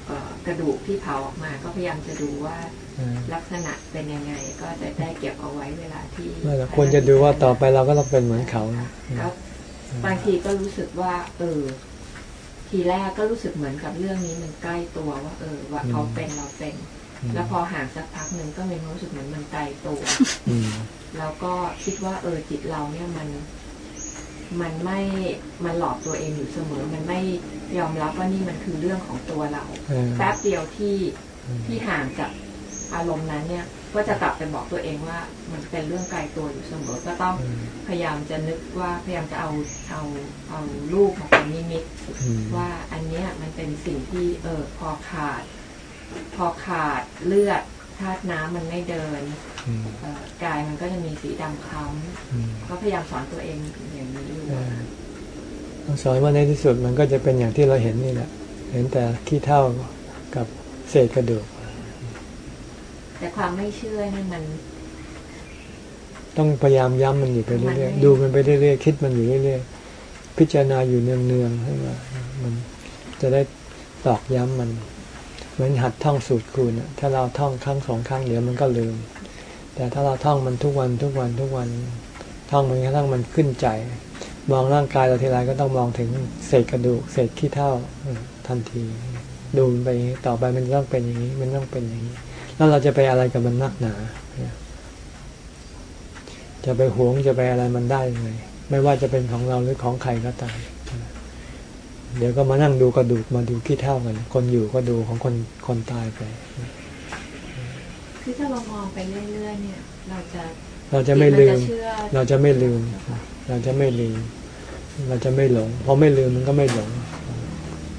เอ่อกระดูกที่เผาออกมา ก็พยายามจะดูว่าเออ ลักษณะเป็นยังไงก็จะได้เก็บเอาไว้เวลาที่ไม่หรอกควรจะดูว่าต่อไปเราก็ต้องเป็นเหมือนเขานะก็บางทีก็รู้สึกว่า เออ ทีแรกก็รู้สึกเหมือนกับเรื่องนี้มันใกล้ตัวว่า เออ ว่าเขาเป็นเราเป็น แล้วพอห่างสักพักหนึ่งก็มีความรู้สึกเหมือนมันไกลตัวอืมแล้วก็คิดว่า เออจิตเราเนี่ยมันมันไม่ มันหลอกตัวเองอยู่เสมอ มันไม่ยอมรับว่านี่มันคือเรื่องของตัวเราเออแป๊บเดียวที่อืมที่ห่างจาก อารมณ์นั้นเนี่ยก็จะกลับไปบอกตัวเองว่ามันเป็นเรื่องไกลตัวอยู่เสมอ ก็ต้องอืมพยายามจะนึกว่าพยายามจะเอาเอาเอารูปมาเป็นนิมิตอืมว่าอันเนี้ยมันเป็นสิ่งที่เออพอขาด พอขาดเลือดธาตุน้ำมันไม่เดินอืมเอ่อกายมันก็จะมีสีดำคล้อืมำก็พยายามสอนตัวเองอย่างนี้อยู่เออต้องสอนว่าในที่สุดมันก็จะเป็นอย่างที่เราเห็นนี่แหละ เห็นแต่ขี้เท่ากับเศษกระดูก แต่ความไม่เชื่อนี่มัน ต้องพยายามย้ำมันอยู่ไปเรื่มันอยไม่ๆดูมันไปเรื่อยๆคิดมันอยู่เรื่อยๆพิจารณาอยู่เนืองๆให้ว่ามันจะได้ตอกย้ำมัน เหมือนหัดท่องสูตรคูณอะถ้าเราท่องครั้งสองครั้งเดี๋ยวมันก็ลืม แต่ถ้าเราท่องมันทุกวันทุกวันทุกวันท่องมันกระทั่งมันขึ้นใจ มองร่างกายเราทีไรก็ต้องมองถึงเศษกระดูกเศษขี้เท่าเออทันที ดูมันไปอย่างนี้ต่อไปมันต้องเป็นอย่างนี้ มันต้องเป็นอย่างนี้ แล้วเราจะไปอะไรกับมันนักหนา จะไปหวงจะไปอะไรมันได้ยังไง ไม่ว่าจะเป็นของเราหรือของใครก็ตาม เดี๋ยวก็มานั่งดูกระดูกมาดูขี้เท่ากัน คนอยู่ก็ดูของคนคนตายไป คือถ้าเรามองไปเรื่อยๆเนี่ย เราจะเราจะไม่ลืมจิตนจะเชื่อเราจะไม่ลืม เราจะไม่ลืม เราจะไม่หลงพอไม่ลืมมันก็ไม่หลง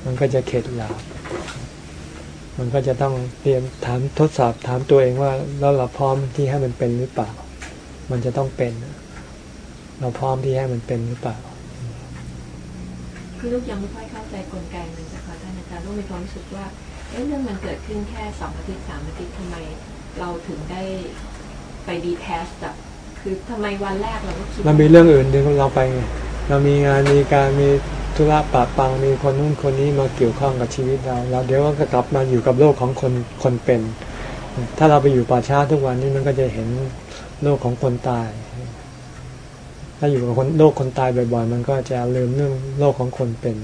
มันก็จะเข็ดหลาบ มันก็จะต้องเตรียมถามทดสอบถามตัวเองว่าแล้วเราพร้อมที่ให้มันเป็นหรือเปล่า มันจะต้องเป็น เราพร้อมที่ให้มันเป็นหรือเปล่าคือลูกยังไม่ค่อยเข้าใจกลไกมันนะคะท่านอาจารย์ลูกมีความรู้สึกว่าเอ๊ะเรื่องมันเกิดขึ้นแค่สองอาทิตย์สามอาทิตย์ทำไมเราถึงได้ไปดีแทสกับคือทำไมวันแรกเราก็คิดมันมีเรื่องอื่นดึงเราไปไงเรามีงานมีการมี ธุระปะปังมีคนนู้นคนนี้มาเกี่ยวข้องกับชีวิตเราเราเดี๋ยวก็กลับมาอยู่กับโลกของคนคนเป็น ถ้าเราไปอยู่ป่าช้าทุกวันนี้มันก็จะเห็นโลกของคนตาย ถ้าอยู่กับคนโลกคนตายบ่อยๆ มันก็จะลืมเรื่องโลกของคนเป็น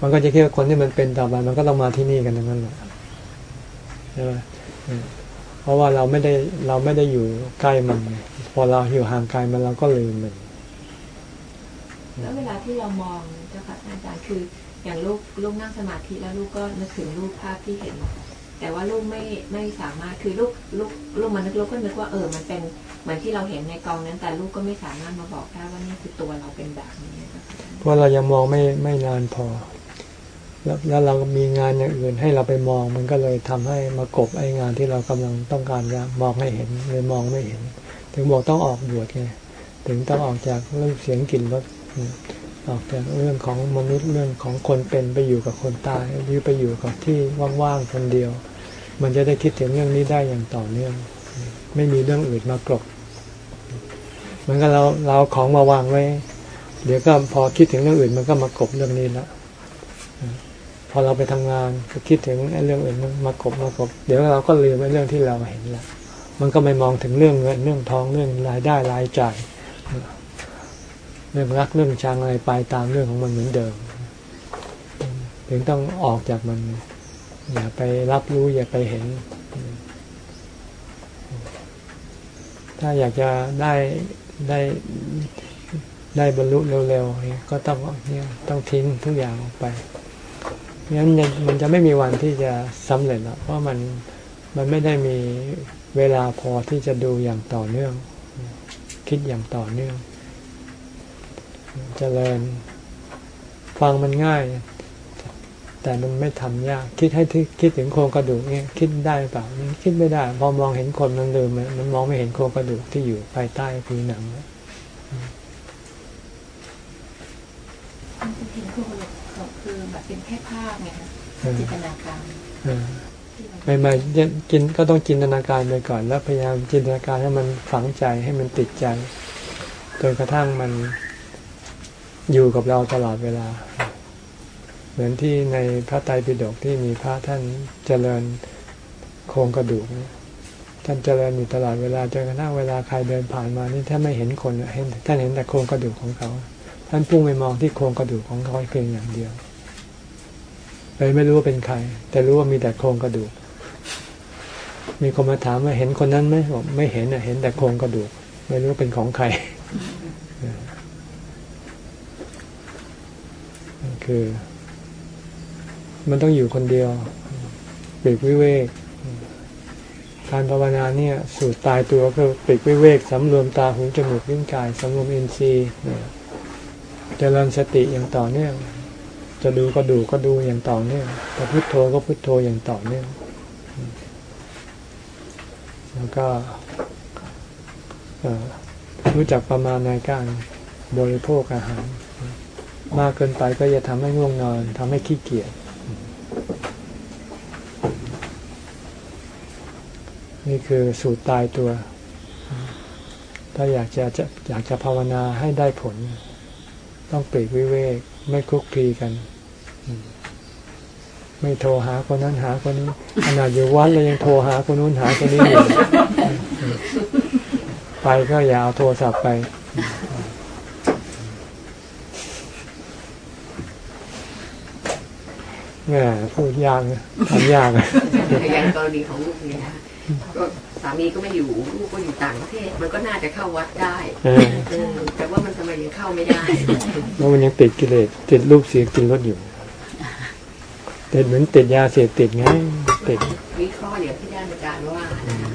มันก็จะคิดว่าคนที่มันเป็นต่อไปมันก็ต้องมาที่นี่กันทั้งนั้นแหละใช่ไหมเพราะว่าเราไม่ได้เราไม่ได้อยู่ใกล้มัน พอเราอยู่ห่างไกลมันเราก็ลืมมัน แล้วเวลาที่เรามองเจ้าค่ะท่านอาจารย์คือ อย่างลูกลูกนั่งสมาธิแล้วลูกก็นึกถึงรูปภาพที่เห็น แต่ว่าลูกไม่ไม่สามารถคือลูกลูกลูกมันนึกลูกก็นึกว่าเออมันเป็นเหมือนที่เราเห็นในกองนั้น แต่ลูกก็ไม่สามารถมาบอกได้ว่านี่คือตัวเราเป็นแบบนี้นะคะเพราะเรายังมองไม่ไม่นานพอ แล้วแล้วเรามีงานอย่างอื่นให้เราไปมองมันก็เลยทำให้มากบไอ้งานที่เรากำลังต้องการจะมองให้เห็นเลยมองไม่เห็น ถึงบอกต้องออกบวชไงถึงต้องออกจากเรื่องเสียงกลิ่นรส ออกจากเรื่องของมนุษย์เรื่องของคนเป็นไปอยู่กับคนตายหรือไปอยู่กับที่ว่างๆคนเดียว มันจะได้คิดถึงเรื่องนี้ได้อย่างต่อเนื่อง ไม่มีเรื่องอื่นมากรบเหมือนกับเราเราของมาวางไว้ เดี๋ยวก็พอคิดถึงเรื่องอื่น มันก็มากรบเรื่องนี้ละพอเราไปทำงานก็คิดถึงไอ้เรื่องอื่นมากรบมากรบเดี๋ยวเราก็ลืมไอ้เรื่องที่เราเห็นละมันก็ไม่มองถึงเรื่องเงินเรื่องทองเรื่องรายได้รายจ่าย เรื่องรักเรื่องชังอะไรไปตามเรื่องของมันเหมือนเดิม ถึงต้องออกจากมัน อย่าไปรับรู้ อย่าไปเห็น ถ้าอยากจะได้ได้ได้บรรลุเร็วๆก็ต้องเนี่ยต้องทิ้งทุกอย่างออกไปงั้นมันจะไม่มีวันที่จะสำเร็จหรอกเพราะมันมันไม่ได้มีเวลาพอที่จะดูอย่างต่อเนื่อง คิดอย่างต่อเนื่อง เจริญ ฟังมันง่าย แต่มันไม่ทำยาก คิดให้ที่คิดถึงโครงกระดูกเนี่ยคิดได้เปล่ามันคิดไม่ได้ พอมองเห็นคนมันลืมอะมันมองไม่เห็นโครงกระดูกที่อยู่ภายใต้ผิวหนังอะเห็นคือคือแบบเป็นแค่ภาพไงคะเออจินตนาการเออใหม่ๆกินก็ต้องจินตนาการไปก่อน แล้วพยายามจินตนาการให้มันฝังใจให้มันติดใจจนกระทั่งมัน อยู่กับเราตลอดเวลา เหมือนที่ในพระไตรปิฎกที่มีพระท่านเจริญโครงกระดูกเนี่ยท่านเจริญอยู่ตลอดเวลาจนกระทั่งเวลาใครเดินผ่านมานี่ถ้านไม่เห็นคนเห็นท่านเห็นแต่โครงกระดูกของเขา ท่านพุ่งไปมองที่โครงกระดูกของเขาเพียงอย่างเดียวเลยไม่รู้ว่าเป็นใคร แต่รู้ว่ามีแต่โครงกระดูก มีคนมาถามว่าเห็นคนนั้นไหมบอกไม่เห็นอะ เห็นแต่โครงกระดูก ไม่รู้ว่าเป็นของใคร คือ มันต้องอยู่คนเดียวปลีกวิเวก การภาวนาเนี่ย สูตรตายตัวคือปลีกวิเวกสำรวมตาหูจมูกลิ้นกายสำรวมอินทรีย์เนี่ยเจริญสติอย่างต่อเนื่องจะดูก็ดูก็ดูอย่างต่อเนื่องจะพุโทโธก็พุโทโธอย่างต่อเนื่องแล้วก็รู้จักประมาณในการบริโภคอาหาร มากเกินไปก็จะทำให้ง่วงนอนทำให้ขี้เกียจนี่คือสูตรตายตัว ถ้าอยากจะจะอยากจะภาวนาให้ได้ผล ต้องปลีกวิเวก ไม่คลุกคลีกัน ไม่โทรหาคนนั้นหาคนนี้ขนาดอยู่วัดเรายังโทรหาคนนู้นหาคนนี้อยู่ไปก็อย่าเอาโทรศัพท์ไป แหมพูดยากนะทำยากอะอย่างกรณีของลูกเนี่ยนะก็สามีก็ไม่อยู่ลูกก็อยู่ต่างประเทศ มันก็น่าจะเข้าวัดได้เออเออแต่ว่ามันทำไมยังเข้าไม่ได้แล้วมันยังติดกิเลสติดรูปเสียงกินรสอยู่ติดเหมือนติดยาเสพติดไงติดวิเคราะห์อย่างที่ท่านอาจารย์ว่านะคะ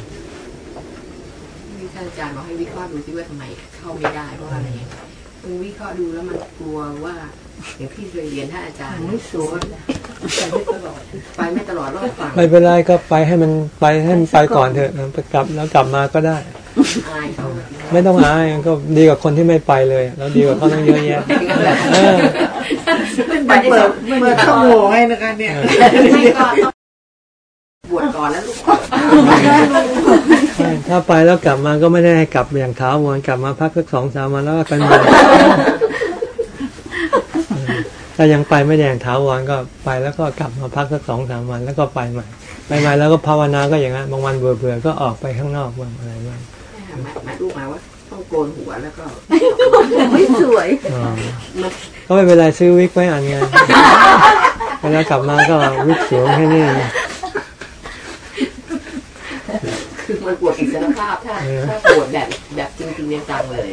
ที่ท่านอาจารย์บอกให้วิเคราะห์ดูซิว่าทำไมเข้าไม่ได้เพราะว่าอะไรมันวิเคราะห์ดูแล้วมันกลัวว่า อย่างที่เคยเรียนท่านอาจารย์ไม่สวยแต่ไม่ตลอดไปไม่ตลอดรอบฝั่งไม่เป็นไรก็ไปให้มันไปให้มันไปก่อนเถอะไปกลับแล้วกลับมาก็ได้อายเขาไม่ต้องอายก็ดีกว่าคนที่ไม่ไปเลย แล้วดีกว่าเขาต้องเยอะแยะเออมันเปิดเปิดข้อมูลให้นะคะเนี่ยไม่ก็ต้องบวชก่อนแล้วลูกใช่ถ้าไปแล้วกลับมาก็ไม่ได้ให้กลับอย่างถาวรกลับมาพักสักสองสามวันแล้วก็กันใหม่ ถ้ายังไปไม่ได้อย่างถาวรก็ไปแล้วก็กลับมาพักสักสองสามวัน แล้วก็ไปใหม่ไปใหม่แล้วก็ภาวนาก็อย่างนั้นบางวันเบื่อเบื่อๆก็ออกไปข้างนอกบ้างอะไรบ้างแม่ลูกมาว่าต้องโกนหัวแล้วก็ไม่สวยอ๋อก็ไม่เป็นไรซื้อวิกไว้อันไงเวลากลับมาก็วิกสวมให้นี่คือมันปวดอิสรภาพถ้าถ้าปวดแบบแบบจริงๆจังๆเลย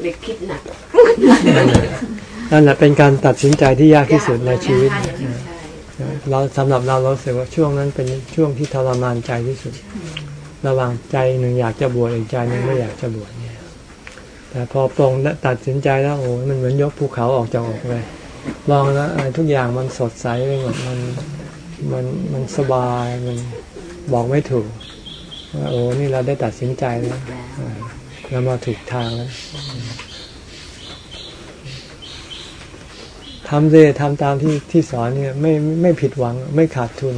เลยคิดหนัก นั่นแหละเป็นการตัดสินใจที่ยากที่สุดในชีวิตใช่ใช่เราสำหรับเราเรารู้สึกว่าช่วงนั้นเป็นช่วงที่ทรมานใจที่สุด ระหว่างใจหนึ่งอยากจะบวชอีกใจหนึ่งไม่อยากจะบวชเนี่ย แต่พอปรงและตัดสินใจแล้วโอ้ยมันเหมือนยกภูเขาออกจากอกเลยมองแล้วอะไรทุกอย่างมันสดใสไปหมดมันมันมันสบายมันบอกไม่ถูกว่าโอ้นี่เราได้ตัดสินใจแล้วอ่าเรามาถูกทางแล้ว ทำเลยทำตามที่ที่สอนเนี่ยไม่ไม่ผิดหวัง ไม่ขาดทุน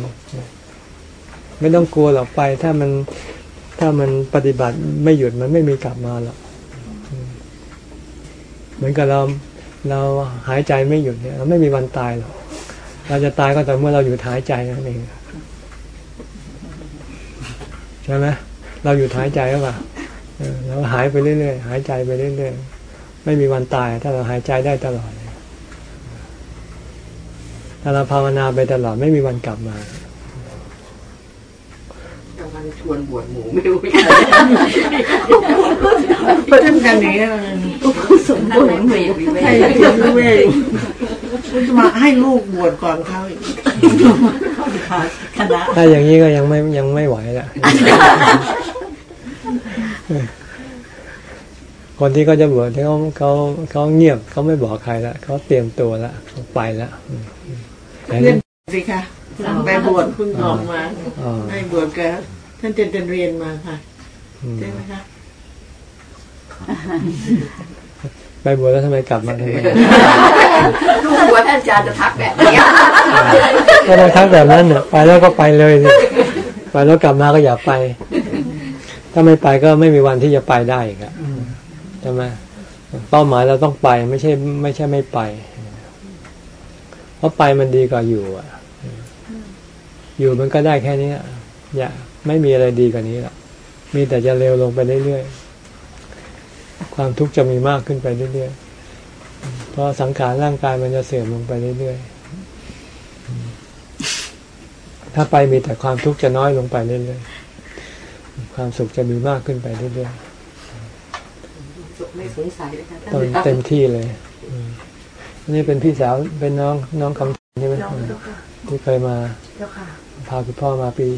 ไม่ต้องกลัวหรอกไป ถ้ามันถ้ามันปฏิบัติไม่หยุดมันไม่มีกลับมาหรอกเหมือนกับเราเราหายใจไม่หยุดเนี่ยเราไม่มีวันตายหรอกเราจะตายก็แต่เมื่อเราหยุดหายใจนั่นเองใช่ไหมเราหยุดหายใจหรือเปล่าเราหายไปเรื่อยๆหายใจไปเรื่อยๆไม่มีวันตาย ถ้าเราหายใจได้ตลอด ถ้าเราภาวนาไปตลอดไม่มีวันกลับมากำลังชวนบวชหมูไม่รู้ยังไงเพราะท่านกันอย่างนี้มันสมบูรณ์เปลี่ยนวิเวให้กเทียนเวกจะมาให้ลูกบวชก่อนเขาอีกคณะถ้าอย่างนี้ก็ยังไม่ยังไม่ไหวละคนที่เขาจะบวชที่เขาเขาเขาเงียบเขาไม่บอกใครละเขาเตรียมตัวละเขาไปละอืมแต่ เรียนี่นสิคะไปบวชเพิ่งออกมาอ๋อให้บวชกับท่านเจนเจนเรียนมาค่ะอืมใช่ไหมคะไปบวชแล้วทำไมกลับมาทำไมลูกหัวท่านอาจารย์จะทักแบบนี้ก็ต้องทักแบบนั้นเนี่ยไปแล้วก็ไปเลยสิไปแล้วกลับมาก็อย่าไป ถ้าไม่ไปก็ไม่มีวันที่จะไปได้อีกอะใช่ไหมเป้าหมายเราต้องไปไม่ใช่ ไม่ใช่ไม่ไป เพราะไปมันดีกว่าอยู่อะ อยู่มันก็ได้แค่นี้อะอย่าไม่มีอะไรดีกว่านี้หรอกมีแต่จะเร็วลงไปเรื่อยๆความทุกข์จะมีมากขึ้นไปเรื่อยๆเพราะสังขารร่างกายมันจะเสื่อมลงไปเรื่อยๆถ้าไปมีแต่ความทุกข์จะน้อยลงไปเรื่อยๆความสุขจะมีมากขึ้นไปเรื่อยไม่สงสัยเลยค่ะท่านๆตอนเต็มที่เลยอืม นี่เป็นพี่สาวเป็นน้องน้องคำใช่ไหมน้องเจ้าค่ะที่เคยมาเจ้าค่ะพาคุณพ่อมาปี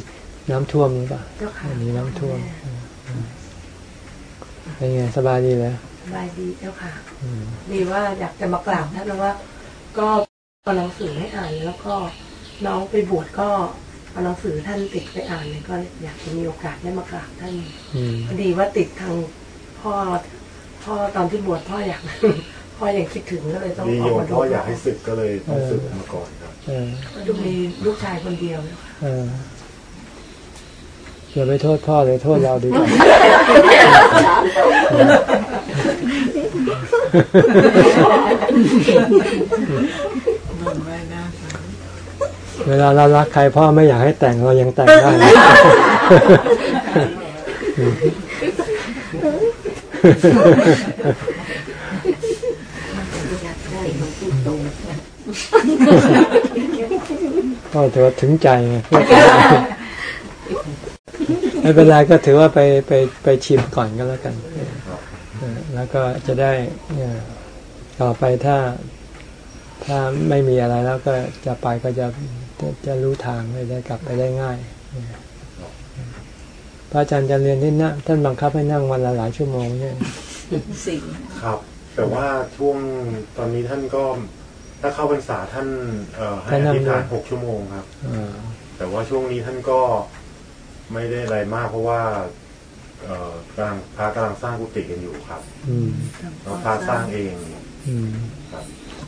น้ำท่วมนี่ป่ะเจ้าค่ะอันนี้น้ำท่วมเป็นไงสบายดีเลยสบายดีเจ้าค่ะอืมดีว่าอยากจะมากราบท่านแล้วว่า ก็เอาหนังสือให้อ่านแล้วก็น้องไปบวชก็เอาหนังสือท่านติดไปอ่านเลยก็อยากจะมีโอกาสได้มากราบท่านอืมพอดีว่าติดทางพ่อพ่อตอนที่บวชพ่ออยาก พ่อยังคิดถึงก็เลยต้องมีอโยอกมมาดูพ่ออยากให้ศึกก็เลยต้องศึกมาก่อนครับเออก็ดูมีลูกชายคนเดียวนะคะเอออย่าไปโทษพ่อเลยโทษเราดีกว่าเวลาเรารักใครพ่อไม่อยากให้แต่งเรายังแต่งได้นะ อยากได้มันพูดตรง ก็ถือว่าถึงใจไงพูดถึงใจไม่เป็นไรก็ถือว่าไปไปไปชิมก่อนก็แล้วกันเออแล้วก็จะได้เนี่ยต่อไปถ้า ถ้าไม่มีอะไรแล้วก็จะไปก็จะจะจะรู้ทางไม่ได้กลับไปได้ง่ายเนี่ยพระอาจารย์จะเรียนที่นั่งท่านบังคับให้นั่งวันละหลายชั่วโมงเนี่ยสี่ครับ แต่ว่าช่วงตอนนี้ท่านก็ ถ้าเข้าพรรษาท่านเอ่อให้อธิษฐานหกชั่วโมงครับอ่าแต่ว่าช่วงนี้ท่านก็ไม่ได้อะไรมากเพราะว่าเอ่อกำลังพระกำลังสร้างกุฏิกันอยู่ครับอืมเราพระสร้างเองอืมครับ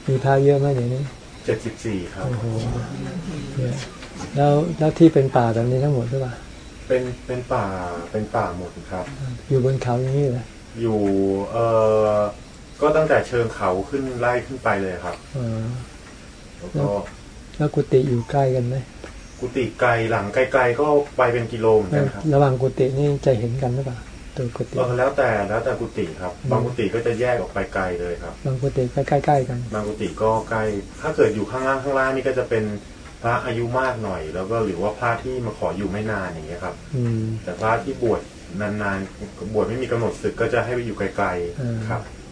มีพระเยอะไหมเดี๋ยวนี้เจ็ดสิบสี่ครับโอ้โหเนี่ยแล้วแล้วที่เป็นป่าแบบนี้ทั้งหมดหรือเปล่าเป็นเป็นป่าเป็นป่าหมดครับ อยู่บนเขาอย่างนี้เหรออยู่เอ่อ ก็ตั้งแต่เชิงเขาขึ้นไล่ขึ้นไปเลยครับเออแล้วก็แล้วกุฏิอยู่ใกล้กันไหมกุฏิไกลหลังไกลๆก็ไปเป็นกิโลเหมือนกันครับ ระหว่างกุฏินี่จะเห็นกันหรือเปล่าตัวกุฏิเออแล้วแต่แล้วแต่กุฏิครับอืมบางกุฏิก็จะแยกออกไปไกลเลยครับ บางกุฏิก็ใกล้ๆกัน บางกุฏิก็ใกล้ ถ้าเกิดอยู่ข้างล่างข้างล่างนี่ก็จะเป็นพระอายุมากหน่อย แล้วก็หรือว่าพระที่มาขออยู่ไม่นานอย่างเงี้ยครับ อืมแต่พระที่บวชนานๆบวชไม่มีกำหนดศึกก็จะให้ไปอยู่ไกลอืมๆครับอืม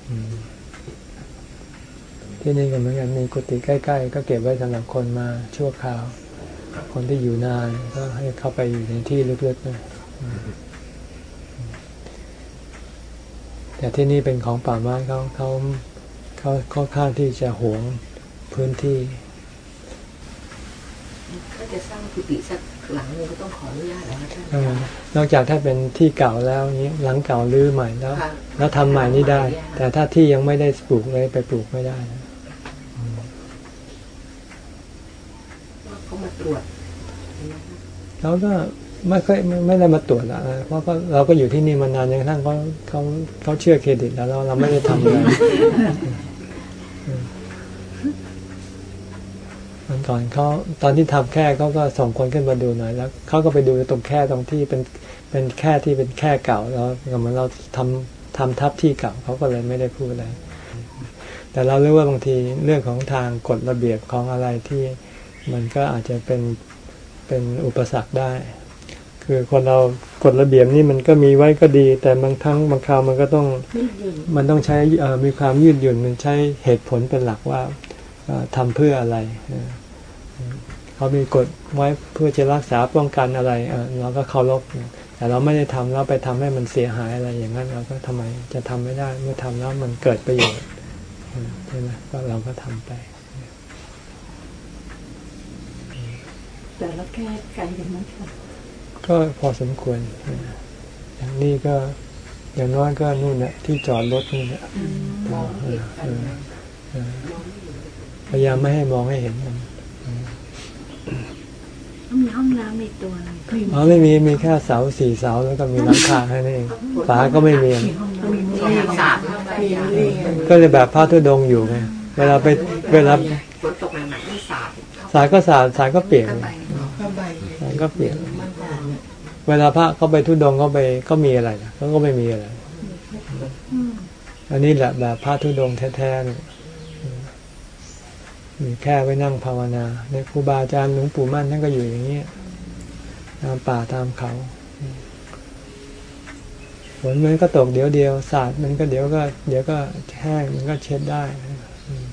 ที่นี่ก็เหมือนกันมีกุฏิใกล้ ๆ ก็เก็บไว้สำหรับคนมาชั่วคราว คนที่อยู่นานก็ให้เข้าไปอยู่ในที่ลึกๆนะแต่ที่นี่เป็นของป่าไม้เขาเขาเขาค่อนข้างที่จะหวงพื้นที่ถ้าจะสร้างกุฏิสัก หลังหนึงก็ต้องขออนุญาตแล้วนะท่านเออนอกจากถ้าเป็นที่เก่าแล้วนี้หลังเก่ารื้อใหม่แล้วค่ะแล้วทำใหม่นี่ได้ แต่ถ้าที่ยังไม่ได้ปลูกเลยไปปลูกไม่ได้นะเขามาตรวจเขาก็ไม่ค่อยไม่ไม่ได้มาตรวจละเพราะก็เราก็อยู่ที่นี่มานานจนกระทั่งเขาเขาเขาเชื่อเครดิตแล้วเราเราไม่ได้ทำอะไร มันก่อนเขาตอนที่ทำแค่เขาก็ส่งคนขึ้นมาดูหน่อยแล้วเขาก็ไปดูตรงแค่ตรงที่เป็นเป็นแค่ที่เป็นแค่เก่าแล้วเหมือนเราทำทำทับที่เก่าเขาก็เลยไม่ได้พูดอะไร แต่เรารู้ว่าบางทีเรื่องของทางกฎระเบียบของอะไรที่มันก็อาจจะเป็นเป็นอุปสรรคได้ คือคนเรากฎระเบียบนี่มันก็มีไว้ก็ดี แต่บางครั้งบางคราวมันก็ต้องมันต้องใช้อ่อมีความยืดหยุ่นมันใช้เหตุผลเป็นหลักว่า ทำเพื่ออะไรเออเขามีกฎไว้เพื่อจะรักษาป้องกันอะไรเออเราก็เคารพแต่เราไม่ได้ทำแล้วไปทำให้มันเสียหายอะไรอย่างนั้น เราก็ทำไมจะทำไม่ได้เมื่อทำแล้วมันเกิดประโยชน์เออใช่ไหมก็เราก็ทำไปแต่ละแก้ไกลกันมั้งค่ะก็พอสมควรอย่างนี้ก็อย่างน้อยก็นู่นน่ะที่จอดรถนี่นน่ะ มองเห็นกันไหมเออพยายามไม่ให้มองให้เห็นมันต้องมีห้องน้ำในตัวหนึงอ๋อไม่มีมีแค่เสาสี่เสาแล้วก็มีหลังคาแค่นั้นเองฝาก็ไม่มีมีสาดเข้าไปมีอะนี่ก็เลยแบบพระธุดงค์อยู่ไงเวลาไปเวลาฝนตกใหม่ๆไม่สาดเข้าสายก็สาดสายก็เปียกไปผ้าใบสายก็เปียกเวลาพระเขาไปธุดงค์เขาไปก็มีอะไรนะเขาก็ไม่มีอะไร อันนี้แหละแบบพระธุดงค์แท้ๆเนี่ย มีแค่ไว้นั่งภาวนาในครูบาอาจารย์หลวงปู่มั่นท่านก็อยู่อย่างนี้ยตามป่าตามเขาฝนมันก็ตกเดี๋ยวเดียวสาดมันก็เดี๋ยวก็ เดี๋ยวก็แห้งมันก็เช็ดได้อืม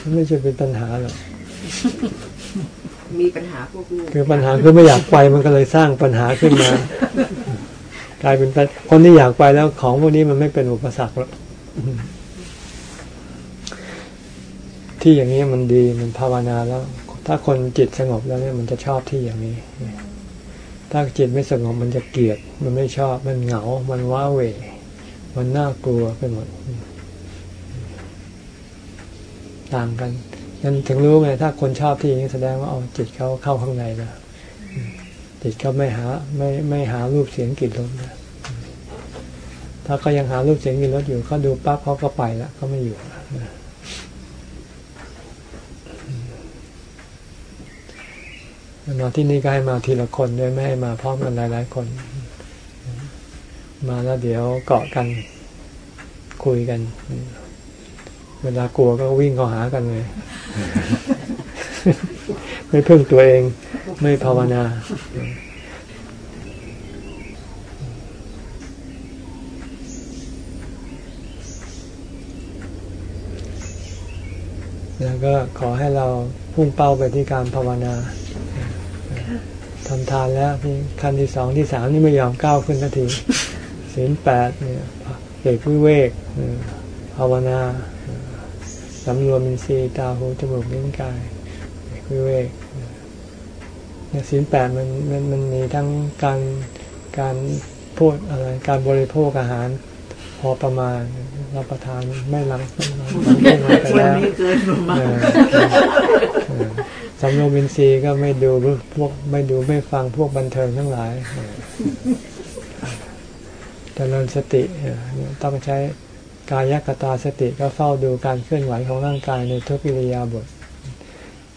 มันไม่ใช่เป็นปัญหาหรอกมีปัญหาพวกลูกคือปัญหาคือไม่อยากไปมันก็เลยสร้างปัญหาขึ้นมา กลายเป็นปัญคนที่อยากไปแล้วของพวกนี้มันไม่เป็นอุปสรรคหรอกอืม ที่อย่างนี้มันดีมันภาวนาแล้ว ถ้าคนจิตสงบแล้วเนี่ยมันจะชอบที่อย่างนี้ ถ้าจิตไม่สงบมันจะเกลียด มันไม่ชอบมันเหงา มันว้าเหวมันน่ากลัวไปหมด ต่างกันนั่นถึงรู้ไงถ้าคนชอบที่อย่างนี้แสดงว่าเอาจิตเขาเข้าข้างในแล้วจิตเขาไม่หาไม่ไม่หารูปเสียงกลิ่นรสนะถ้าเขายังหารูปเสียงกลิ่นรสอยู่เขาดูปั๊บเขาก็ไปล้วเขาไม่อยู่นะ มาที่นี่ก็ให้มาทีละคนด้วยไม่ให้มาพร้อมกันหลาย ๆ คน มาแล้วเดี๋ยวเกาะกันคุยกัน เวลากลัวก็วิ่งเข้าหากันเลย ไม่พึ่งตัวเอง ไม่ภาวนาแล้วก็ขอให้เราพุ่งเป้าไปที่การภาวนา ทำทานแล้วนี่ขั้นที่สองที่สามนี่ไม่ยอมก้าวขึ้นสักทีศีลแปดเนี่ยเอกวิเวกเออภาวนาเออสำรวมอินทรีย์ตาหูจมูกลิ้นกายเอกวิเวกเออเนี่ยศีลแปดมันมันมันมีทั้งการการพูดอะไรการบริโภคอาหารพอประมาณรับประทานไม่หลังไม่หลังไม่หลังไปวันแล้ว นี้เกินประมาณเออเออสำรวมอินทรีย์ก็ไม่ดูพวกไม่ดูไม่ฟังพวกบันเทิงทั้งหลายเออเจริญสติต้องใช้กายกตาสติก็เฝ้าดูการเคลื่อนไหวของร่างกายในทุกิริยาบถ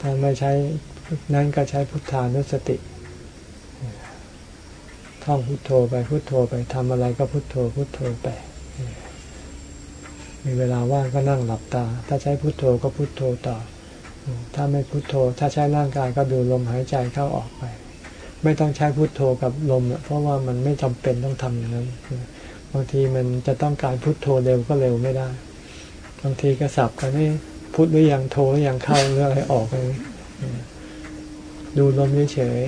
ถ้าไม่ใช้นั่นก็ใช้พุทธานุสติท่องพุทโธไปพุทโธไปทำอะไรก็พุทโธพุทโธไปมีเวลาว่างก็นั่งหลับตา ถ้าใช้พุทโธก็พุทโธต่อ ถ้าไม่พุโทโธ ถ้าใช้ร่างกายก็ดูลมหายใจเข้าออกไป ไม่ต้องใช้พุโทโธกับลมเพราะว่ามันไม่จำเป็นต้องทำอย่างนั้นบางทีมันจะต้องการพุโทโธเร็วก็เร็วไม่ได้ บางทีก็สับกันนี่พุทหรือยังโทรหรือยังเข้าเรื่องอะไรออกไปดูลมเฉย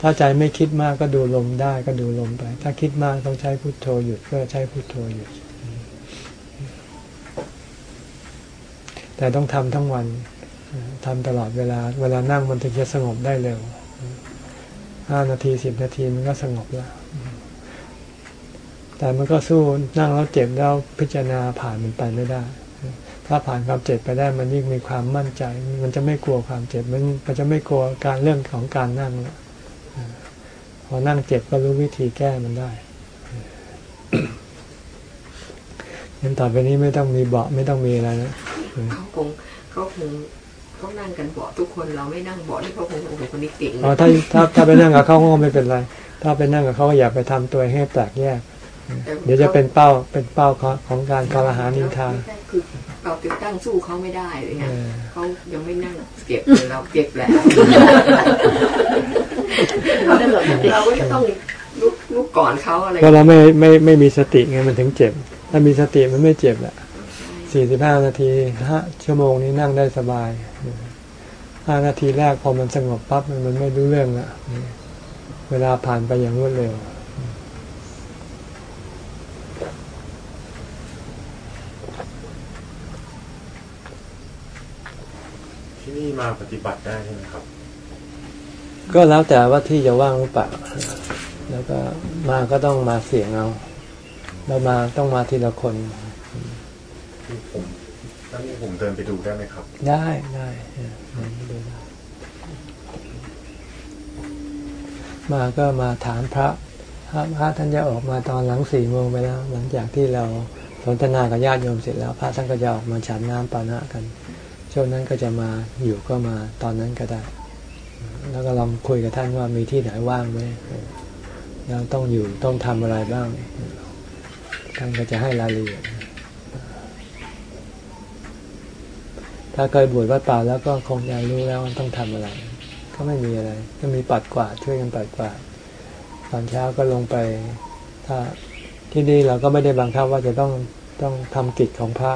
ถ้าใจไม่คิดมากก็ดูลมได้ก็ดูลมไป ถ้าคิดมากต้องใช้พุทโธหยุดก็ใช้พุทโธหยุด แต่ต้องทำทั้งวัน ทำตลอดเวลา เวลานั่งมันถึงจะสงบได้เร็วห้านาทีสิบนาทีมันก็สงบแล้ว แต่มันก็สู้นั่งแล้วเจ็บแล้วพิจารณาผ่านมันไปไม่ได้ ถ้าผ่านความเจ็บไปได้มันยิ่งมีความมั่นใจ มันจะไม่กลัวความเจ็บ มันมันจะไม่กลัวการเรื่องของการนั่งแล้วพอนั่งเจ็บก็รู้วิธีแก้มันได้ยันต่อไปนี้ไม่ต้องมีเบาะไม่ต้องมีอะไรนะเขาคงเขาคง เขานั่งกันเบาะทุกคนเราไม่นั่งเบาะที่เขาคงโอ้โหคนนี้เก่งอ๋อถ้าถ้าถ้าไปนั่งกับเขาก็ไม่เป็นไร ถ้าไปนั่งกับเขาอย่าไปทำตัวให้แปลกแยก เดี๋ยวจะเป็นเป้าเป็นเป้าของของการคารหานินทาไม่ใช่คือเราติดตั้งสู้เขาไม่ได้เลยไงเออเขายังไม่นั่งเจ็บเลยเราเจ็บแล้วเราก็จะต้องลุกลุกก่อนเขาอะไรเพราะเราไม่ไม่ไม่มีสติไงมันถึงเจ็บ ถ้ามีสติมันไม่เจ็บแหละสี่สิบห้านาทีห้าชั่วโมงนี้นั่งได้สบาย ห้านาทีแรกพอมันสงบปั๊บมันมันไม่รู้เรื่องละเวลาผ่านไปอย่างรวดเร็วที่นี่มาปฏิบัติได้ใช่ไหมครับ ก็แล้วแต่ว่าที่จะว่างหรือเปล่าแล้วก็มาก็ต้องมาเสี่ยงเอาแล้วมาต้องมาทีละคนที่ผมถ้านี่ผมเดินไปดูได้ไหมครับ ได้ได้ มาก็มาถามพระพระพระท่านจะออกมาตอนหลังสี่โมงไปแล้ว หลังจากที่เราสนทนากับญาติโยมเสร็จแล้ว พระท่านก็จะออกมาฉันน้ำปานะกัน ช่วงนั้นก็จะมาอยู่ก็มาตอนนั้นก็ได้ แล้วก็ลองคุยกับท่านว่ามีที่ไหนว่างไหมแล้วต้องอยู่ต้องทำอะไรบ้าง ท่านก็จะให้รายละเอียด ถ้าเคยบวชวัดป่าแล้วก็คงจะรู้แล้วว่าต้องทำอะไร ก็ไม่มีอะไร ก็มีปัดกวาดช่วยกันปัดกวาดตอนเช้าก็ลงไป ถ้าที่นี่เราก็ไม่ได้บังคับว่าจะต้องต้องทำกิจของพระ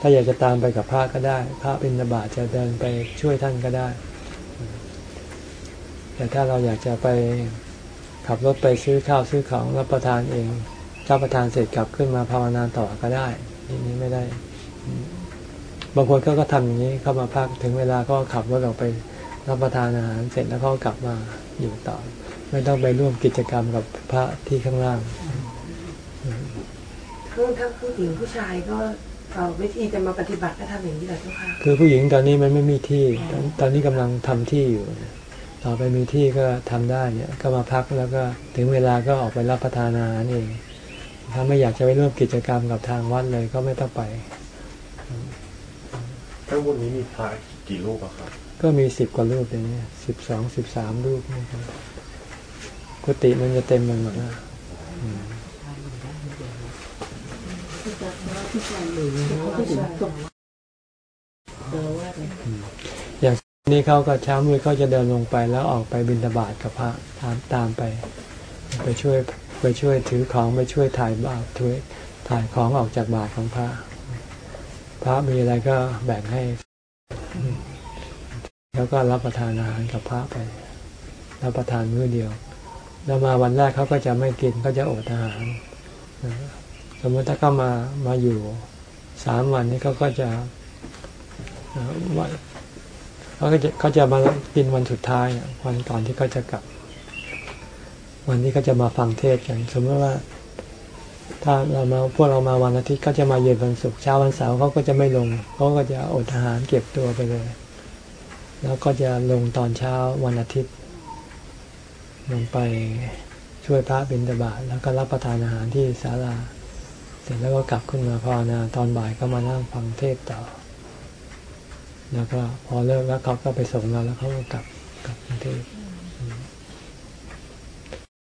ถ้าอยากจะตามไปกับพระก็ได้ พระบิณฑบาตจะเดินไปช่วยท่านก็ได้ แต่ถ้าเราอยากจะไปขับรถไปซื้อข้าวซื้อของรับประทานเองรับประทานเสร็จกลับขึ้นมาภาวนาต่อก็ได้ที่ไม่ได้ บางคนเขาก็ทำอย่างนี้เข้ามาพักถึงเวลาก็ขับรถออกไปรับประทานอาหารเสร็จแล้วเขาก็กลับมาอยู่ต่อ ไม่ต้องไปร่วมกิจกรรมกับพระที่ข้างล่างคือถ้าผู้หญิงผู้ชายก็เอ่อวิธีจะมาปฏิบัติก็ทำอย่างนี้แหละเจ้าค่ะคือผู้หญิงตอนนี้มันไม่มีที่ตอนตอนนี้กำลังทำที่อยู่ต่อไปมีที่ก็ทำได้เนี่ยก็มาพักแล้วก็ถึงเวลาก็ออกไปรับประทานอาหารเองถ้าไม่อยากจะไปร่วมกิจกรรมกับทางวัดเลยก็ไม่ต้องไป ข้างบนนี้มีพระกี่รูปอะครับ ก็มีสิบกว่ารูปอย่างนี้สิบสองสิบสามรูปนี่ครับกุฏิมันจะเต็มมันหมดแล้วอย่างนี้เขาก็เช้ามือเขาจะเดินลงไปแล้วออกไปบิณฑบาตกับพระตามตามไป ไปช่วยไปช่วยถือของไปช่วยถ่ายบาตรช่วยถ่ายของออกจากบาตรของพระ พระมีอะไรก็แบ่งให้แล้วก็รับประทานอาหารกับพระไป รับประทานมื้อเดียว แล้วมาวันแรกเขาก็จะไม่กินก็จะอดอาหารสมมติถ้าเขามามาอยู่สามวันนี้เขาก็จะเอ่อวันเขาก็จะเขาจะมากินวันสุดท้ายวันก่อนที่เขาจะกลับ วันนี้ก็จะมาฟังเทศกัน สมมติว่า ถ้าเรามาพวกเรามาวันอาทิตย์ก็จะมาเย็นวันศุกร์เช้าวันเสาร์เขาก็จะไม่ลงเขาก็จะอดอาหารเก็บตัวไปเลย แล้วก็จะลงตอนเช้าวันอาทิตย์ ลงไปช่วยพระบิณฑบาตแล้วก็รับประทานอาหารที่ศาลา เสร็จแล้วก็กลับขึ้นมาภาวนาตอนบ่ายก็มานั่งฟังเทศต่อ แล้วก็พอเลิกแล้วเขาก็ไปส่งเราแล้วเขาก็กลับกลับกรุงเทพ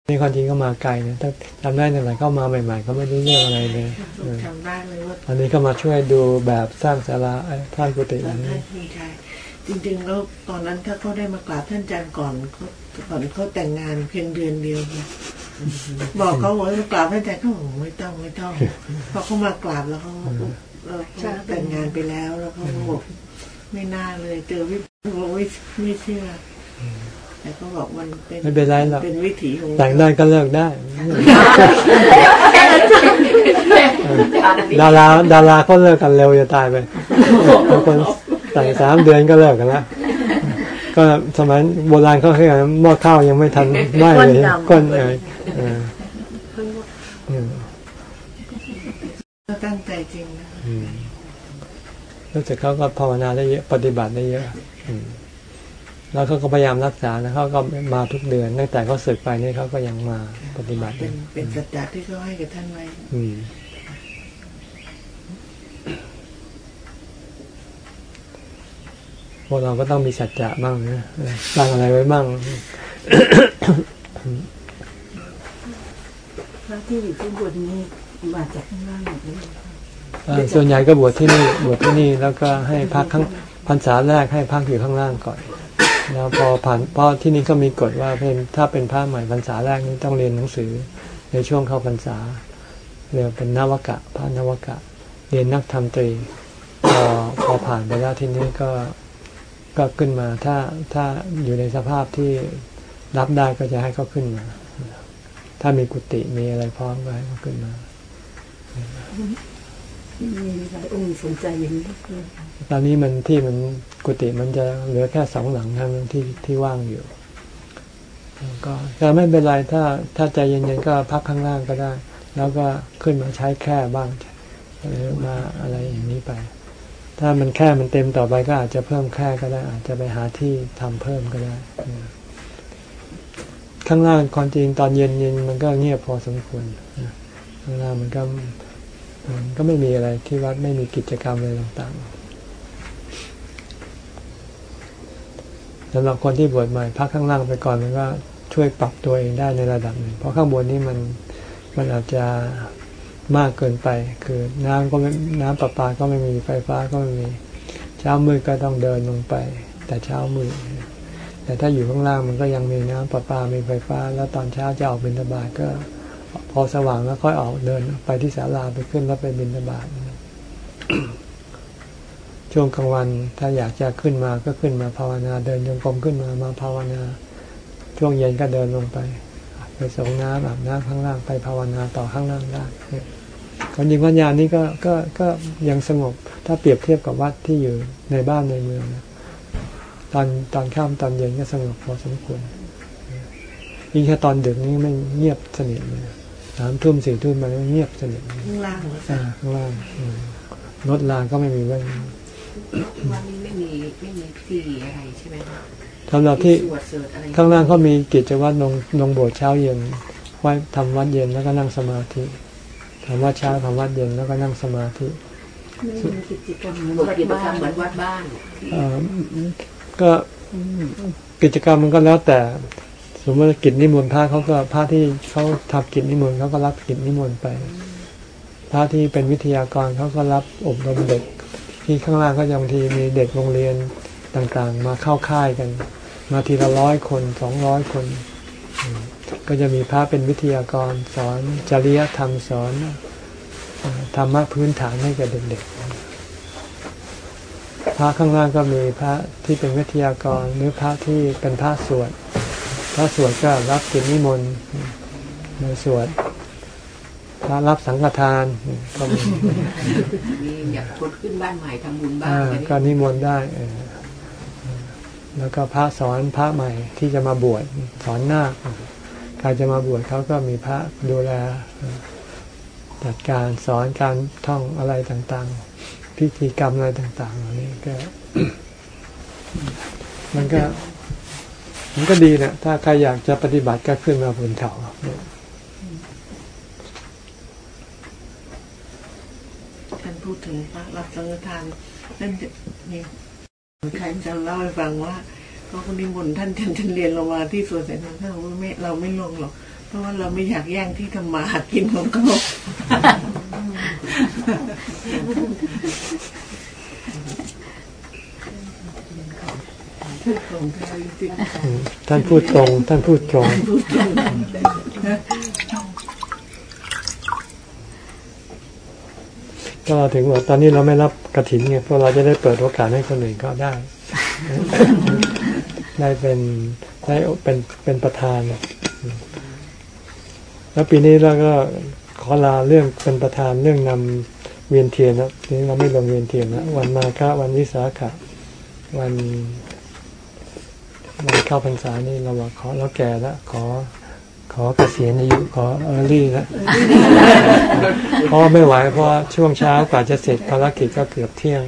นี่ความจริงก็มาไกลนะถ้าจำได้ในไหนเข้ามาใหม่ๆเขาไม่รู้เรื่องอะไรเลยเออจำได้เลยว่าอันนี้ก็มาช่วยดูแบบสร้างศาลาไอ้ท่านกุฏิอท่าย่านงนี้ท่านคุณชายจริงๆแล้วตอนนั้นถ้าเขาได้มากราบท่านอาจารย์ก่อนเขาก่อนเขาแต่งงานเพียงเดือนเดียวเนี่ยบอกเขาว่ามากราบท่านอาจารย์เขาบอกไม่ต้องไม่ต้องพอเขามากราบแล้วเขาเราแต่งงานไปแล้วแล้วเขาบอกไม่น่าเลยเจอวิบอกไม่ไม่เชื่ออ แต่ก็บอกมันเป็นไม่เป็นไรหรอกเป็นวิถีของแต่งได้ก็เลิกได้ดาราดาราเขาเลิกกันเร็วจะตายไปบางคนแต่งสามเดือนก็เลิกกันแล้วก็สมัยโบราณเขาเคยกันหม้อข้าวยังไม่ทันไหม้เลยก้นเอยเออเออก็ตั้งใจจริงนะอืมรู้สึกเขาก็ภาวนาได้เยอะ ปฏิบัติได้เยอะอืม แล้วเขาก็พยายามรักษานะเขาก็มาทุกเดือนตั้งแต่เขาสึกไปนี่เขาก็ยังมาปฏิบัติอเป็นยู่เป็นสัจจะที่เขาให้กับท่านไว้อืมพวกเราก็ต้องมีสัจจะบ้างนะเออตั้งอะไรไว้บ้างพระที่อยู่ข้างบนนี้มาจากข้างล่างหมดเลยเอ่อส่วนใหญ่ก็บวชที่นี่บวชที่นี่แล้วก็ให้พักข้างพรรษาแรกให้พักอยู่ข้างล่างก่อน แล้วพอผ่านเพราะที่นี่ก็มีกฎว่าเป็นถ้าเป็นพระใหม่พรรษาแรกนี้ต้องเรียนหนังสือในช่วงเข้าพรรษาเรียกเป็นนวกะพระนวกะ เรียนนักธรรมตรีพอพอผ่านไปแล้วที่นี้ก็ก็ขึ้นมาถ้าถ้าอยู่ในสภาพที่รับได้ก็จะให้เขาขึ้นมา ถ้ามีกุฏิมีอะไรพร้อมก็ให้เขาขึ้นมามีหลายองค์สนใจอย่างนี้ ตอนนี้มันที่มันกุฏิมันจะเหลือแค่สองหลังเท่านั้นที่ที่ว่างอยู่ ก็ก็ไม่เป็นไรถ้าถ้าใจเย็นๆก็พักข้างล่างก็ได้ แล้วก็ขึ้นมาใช้แค่บ้างหรือมาอะไรอย่างนี้ไป ถ้ามันแค่มันเต็มต่อไปก็อาจจะเพิ่มแค่ก็ได้ อาจจะไปหาที่ทำเพิ่มก็ได้ข้างล่างความจริงตอนเย็นเย็นๆมันก็เงียบพอสมควรข้างล่างมันก็มันก็ไม่มีอะไรที่วัดไม่มีกิจกรรมอะไรต่างๆ สำหรับคนที่บวชใหม่พักข้างล่างไปก่อนมันก็ช่วยปรับตัวเองได้ในระดับหนึ่งเพราะข้างบนนี้มันมันอาจจะมากเกินไป คือน้ำก็ไม่น้ำประปาก็ไม่มีไฟฟ้าก็ไม่มี เช้ามืดก็ต้องเดินลงไป แต่เช้ามืดแต่ถ้าอยู่ข้างล่างมันก็ยังมีน้ำประปา มีไฟฟ้า แล้วตอนเช้าจะออกบิณฑบาตก็ พอสว่างแล้วค่อยออกเดินไปที่ศาลาไปขึ้นแล้วไปบิณฑบาต ช่วงกลางวัน ถ้าอยากจะขึ้นมาก็ขึ้นมาภาวนา เดินจงกรมขึ้นมามาภาวนา ช่วงเย็นก็เดินลงไป ไปส่งน้ำอาบน้ำข้างล่างไปภาวนาต่อข้างล่างได้ความจริงวัญญาณนี้ก็ก็ก็ยังสงบ ถ้าเปรียบเทียบกับวัดที่อยู่ในบ้านในเมืองนะตอนตอนค่ำตอนเย็นก็สงบพอสมควรยิ่งแค่ตอนดึกนี่ไม่เงียบสนิทเลยสามทุ่มสี่ทุ่มมันเงียบสนิทเลยข้างล่างเหรออ่าข้างล่างอืมรถรางก็ไม่มีไว้ วันนี้ไม่มีไม่มีพิธีอะไรใช่ไหมคะสำหรับที่สวดเสิร์ตอะไรข้างล่างเขามีกิจวัตรลงลงโบสถ์เช้าเย็นไหว้ทำวัดเย็นแล้วก็นั่งสมาธิทำวัดเช้าทำวัดเย็นแล้วก็นั่งสมาธิไม่มีกิจกรรมเหมือนบวชวัดกิจบ้ากรรมนเหมือนวัดบ้านเอ่อก็กิจกรรมมันก็แล้วแต่สมมติว่ากิจนิมนต์พระเขาก็พระที่เขาทำกิจนิมนต์เขาก็รับกิจนิมนต์ไป พระที่เป็นวิทยากรเขาก็รับอบรมเด็ก ที่ข้างล่างก็ยังบางทีมีเด็กโรงเรียนต่างๆ มาเข้าค่ายกัน มาทีละร้อยคนสองร้อยคน ก็จะมีพระเป็นวิทยากรสอนจริยธรรมสอนธรรมะพื้นฐานให้กับเด็กๆ พระข้างล่างก็มีพระที่เป็นวิทยากรหรือพระที่เป็นพระสวด พระสวดก็รับกิจนิมนต์มาสวด พระรับสังฆทานก็มีมีอยากคนขึ้นบ้านใหม่ทำบุญบ้านอ่าอะไรก็นิมนต์ได้เออแล้วก็พระสอนพระใหม่ที่จะมาบวชสอนนาคใครจะมาบวชเขาก็มีพระดูแลเอ่อจัดการสอนการท่องอะไรต่างๆ พิธีกรรมอะไรต่างๆเหล่านี้ก็ มันก็ มันก็ดีนะถ้าใครอยากจะปฏิบัติก็ขึ้นมาบนเขาเนี่ย ท่าน พูดถึงพระรับสังฆทานนั่นจะมีใครจะเล่าให้ฟังว่าเขาคนนิมนต์ท่านท่านท่านเรียนลงมาที่สวนแสนท่านบอกว่าไม่เราไม่ลงหรอกเพราะว่าเราไม่อยากแย่งที่ทำมาหากินของเขาของเขาจริงอืมท่านพูดตรง ท่านพูดตรง กก็เราถึงบอกตอนนี้เราไม่รับกระถินไงเพราะเราจะได้เปิดโอกาสให้คนอื่นเขาได้ ได้เป็นได้เป็นเป็นประธาน แล้วปีนี้เราก็ขอลาเรื่องเป็นประธานเรื่องนำเวียนเทียนนะทีนี้เราไม่ลงเวียนเทียนนะวันมาฆะวันวิสาขะวันวันเข้าพรรษานี่เราบอกขอเราแก่แล้วขอ ขอเกษียณอายุขอเออรี่แล้วเพราะว่าไม่ไหวเพราะว่าช่วงเช้ากว่าจะเสร็จภารกิจก็เกือบเที่ยง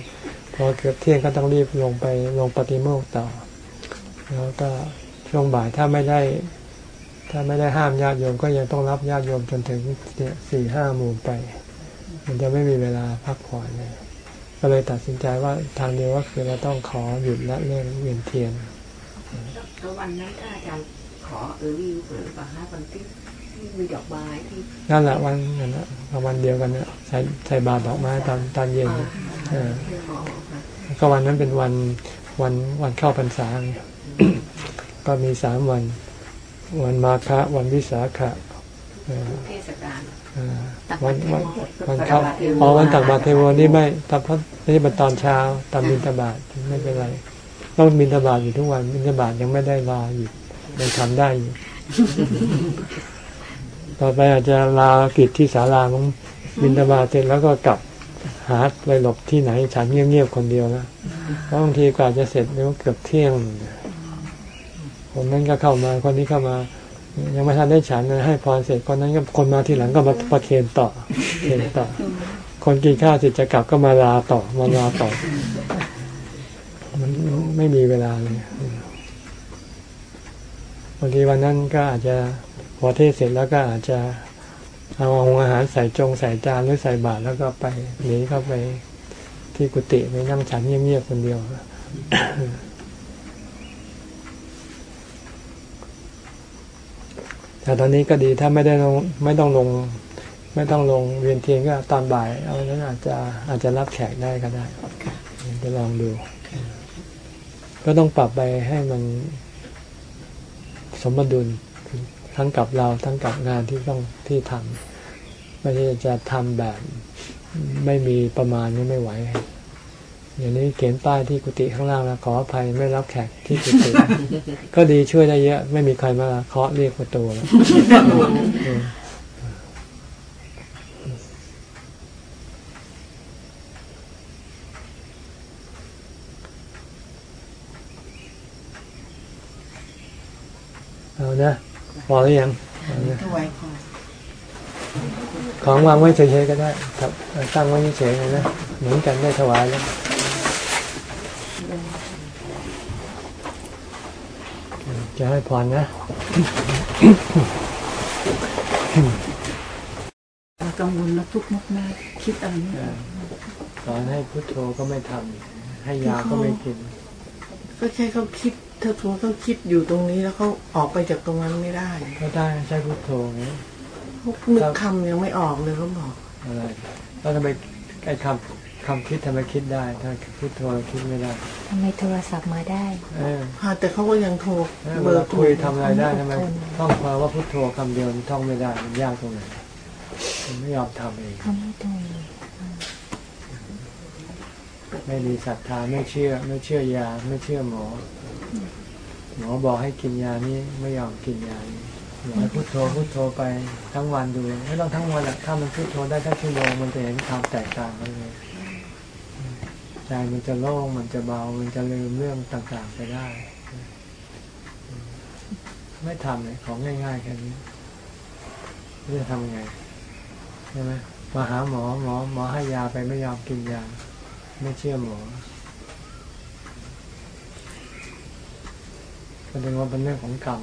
พอเกือบเที่ยงก็ต้องรีบลงไปลงปฏิโมกข์ต่อ แล้วก็ช่วงบ่ายถ้าไม่ได้ ถ้าไม่ได้ห้ามญาติโยมก็ยังต้องรับญาติโยมจนถึงเนี่ยสี่ห้าโมงไป มันจะไม่มีเวลาพักผ่อนเลยก็เลยตัดสินใจว่าทางเดียวก็คือเราต้องขอหยุดละเรื่องเวียนเทียนแล้ววันนั้นถ้าอาจารย์ ขอเออรี่หรือเปล่าฮะวันที่ที่มีดอกไม้ที่นั่นแหละวันนั้นนะวันเดียวกันเนี่ยใส่ใส่บาตรดอกไม้ตอนตอนเย็นน่ะเออหมอค่ะก็วันนั้นเป็นวันวันวันเข้าพรรษาไงก็มีสามวัน วันมาฆะวันวิสาขะเออเทศกาลเออวันวันวันเข้าอ๋อวันตักบาตรเทโวนี่ไม่ตอนเพราะนี่เป็นตอนเช้าตอนบินทบาทไม่เป็นไร ต้องบินทบาทอยู่ทุกวันบินทบาทยังไม่ได้ลาอยู่ ยังทำได้อยู่ต่อไปอาจจะลากิจที่ศาลาของบินทบาเสร็จแล้วก็กลับหาไปหลบที่ไหนฉันเงียบๆคนเดียวนะเพราะบางทีกว่าจะเสร็จเนี่ก็เกือบเที่ยงคนนั้นก็เข้ามาคนนี้เข้ามา ยังไม่ทันได้ฉันเลยให้พรเสร็จคนนั้นก็คนมาทีหลังก็มาประเคนต่อเคนต่อ คนกินข้าวเสร็จจะกลับก็มาลาต่อมาลาต่อ มันไม่มีเวลาเลย บางทีวันนั้นก็อาจจะพอเทศเสร็จแล้วก็อาจจะเอาอาหารใส่จงใส่จานหรือใส่บาตรแล้วก็ไปหนีเข้าไปที่กุฏิไปนั่งฉันเงียบๆคนเดียวแต่ตอนนี้ก็ดีถ้าไม่ได้ลงไม่ต้องลง ไม่ต้องลงเวียนเทียนก็ตอนบ่ายเอานั้นอาจจะอาจจะรับแขกได้ก็ได้จะลองดู ก็ต้องปรับไปให้มัน สมดุลทั้งกับเราทั้งกับงานที่ต้องที่ทำไม่ใช่จะทำแบบไม่มีประมาณนี้ไม่ไหวอย่างนี้เขียนป้ายที่กุฏิข้างล่างแล้วขออภัยไม่รับแขกที่กุฏิก็ดีช่วยได้เยอะ ไม่มีใครมาเคาะเรียกประตูแล้วเออเอา นะพอหรือยังเอานะถวายของของวางไว้เฉยๆก็ได้ครับตั้งไว้เฉยๆนะเหมือนกันได้ถวายแล้วจะให้พรนะกังวลและทุกข์มากๆคิดอะไรไม่ออกสอนให้พุทโธก็ไม่ทำให้ยาก็ไม่กิน ก็ใช่เขาคิด เธอทัวเขาคิดอยู่ตรงนี้แล้วเขาออกไปจากตรงนั้นไม่ได้ ก็ได้ใช้พุทโธไงเขานึกคำยังไม่ออกเลยเขาบอกอะไรแล้วทำไมไอ้คำคำคิดทำไมคิดได้ถ้าพุทโธคิดไม่ได้ทำไมโทรศัพท์มาได้เออค่ะแต่เขาก็ยังโทรเออเบเวอลาร์โทรคุยทำอะไรได้ทำไมท่องความว่าพุทโธคำเดียวมันท่องไม่ได้มันยากตรงไหนมันไม่ยอมทำเองเขาไม่ตรงไม่มีศรัทธาไม่เชื่อ ไม่เชื่อยา ไม่เชื่อหมอ หมอบอกให้กินยานี้ไม่ยอมกินยานี้บอกให้พุโทโธพุโทโธไปทั้งวันดูไม่ต้องทั้งวันหรอกถ้ามันพุโทโธได้แค่ชั่วโมงมันจะเห็นความแตกต่างกันเลยใจมันจะโล่งมันจะเบา มันจะลืมเรื่องต่างๆไปได้ ไม่ทำเลยของง่ายๆแค่นี้จะทำยังไงใช่ไหมมาหาหมอหมอหมอให้ยาไปไม่ยอมกินยา ไม่เชื่อหมอ แสดงว่าเป็นเรื่องของกรรม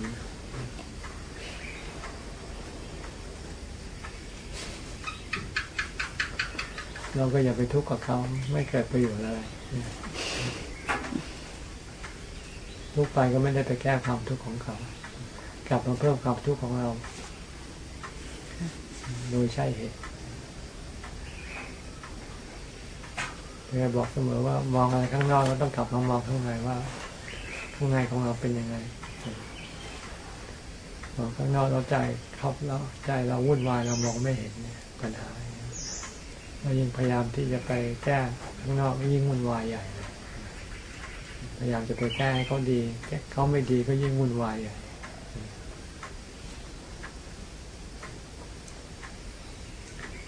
เราก็อย่าไปทุกข์กับเขาไม่เกิดประโยชน์อะไรทุกข์ไปก็ไม่ได้ไปแก้ความทุกข์ของเขา กลับมาเพิ่มความทุกข์ของเรา โดยใช่เหตุเพื่บอกเสมอว่ามองอะไรข้างนอกเราต้องกลับมามองข้างในว่า ข้างในของเราเป็นยังไงมองข้างนอกเราใจครับแล้วใจเราวุ่นวายเรามองไม่เห็นปัญหาเรายิ่งพยายามที่จะไปแก้ข้างนอกยิ่งวุ่นวายใหญ่พยายามจะไปแก้ให้เขาดีแก้เขาไม่ดีก็ยิ่งวุ่นวายใหญ่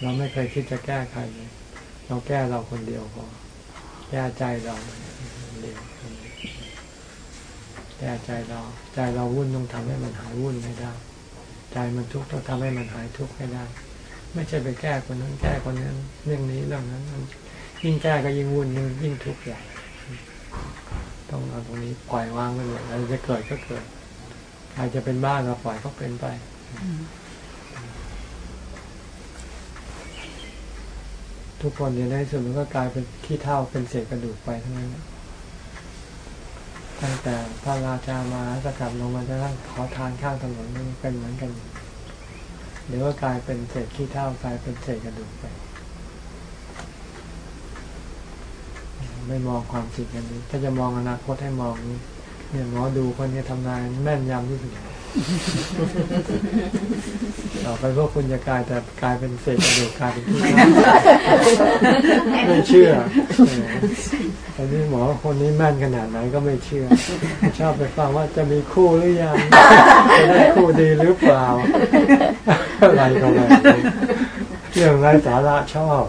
เราไม่เคยคิดจะแก้ใครเลยเราแก้เราคนเดียวพอแก้ใจเราคนเดียว แก้ใจเรา ใจเราวุ่นต้องทำให้มันหายวุ่นให้ได้ ใจมันทุกข์ต้องทำให้มันหายทุกข์ให้ได้ ไม่ใช่ไปแก้คนนั้น แก้คนนั้นเรื่องนี้เรื่องนั้นยิ่งแก้ก็ยิ่งวุ่นยิ่งทุกข์ใหญ่ต้องเอาตรงนี้ปล่อยวางไปเลยอะไรจะเกิดก็เกิดใครจะเป็นบ้าก็ปล่อยเขาเป็นไปทุกคนเดี๋ยวในที่สุดมันก็กลายเป็นขี้เท่าเป็นเศษกระดูกไปทั้งนั้น ตั้งแต่พระราชามาสกัดลงมาจะนั่งขอทานข้างถนนนี่เป็นเหมือนกัน หรือว่ากลายเป็นเศษขี้เท่ากลายเป็นเศษกระดูกไป ไม่มองความจริงกันนี้ ถ้าจะมองอนาคตให้มองนี้เนี่ยหมอดูคนนี้ทำนายแม่นยำที่สุด ต่อไปพวกคุณจะกลายแต่กลายเป็นเศษกระดูกกลายเป็นขี้เท่าไม่เชื่อเออตอนนี้หมอคนนี้แม่นขนาดไหนก็ไม่เชื่อ ชอบไปฟังว่าจะมีคู่หรือยังจะได้คู่ดีหรือเปล่า อะไรก็ไม่รู้เรื่องไร้สาระชอบ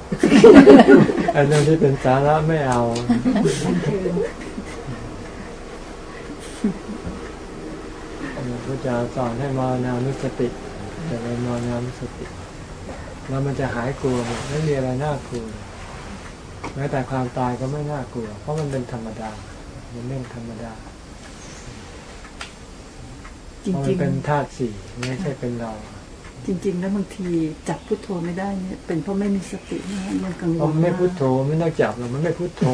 อันเรื่องที่เป็นสาระไม่เอา พระเจ้าสอนให้มานานุสติแต่เรามานานุสติ แล้วมันจะหายกลัวหมดไม่มีอะไรน่ากลัวแม้แต่ความตายก็ไม่น่ากลัว เพราะมันเป็นธรรมดามันเรื่องธรรมดาจเพราะมัรินงเป็นธาตุสี่ไม่ใช่เป็นเราๆ จริงๆแล้วบางทีจับพุทโธไม่ได้เนี่ยเป็นเพราะไม่มีสตินะมันกังวเพราะลมันไม่มากพูดโธไม่ต้องจับหรอกมันไม่พูดโธ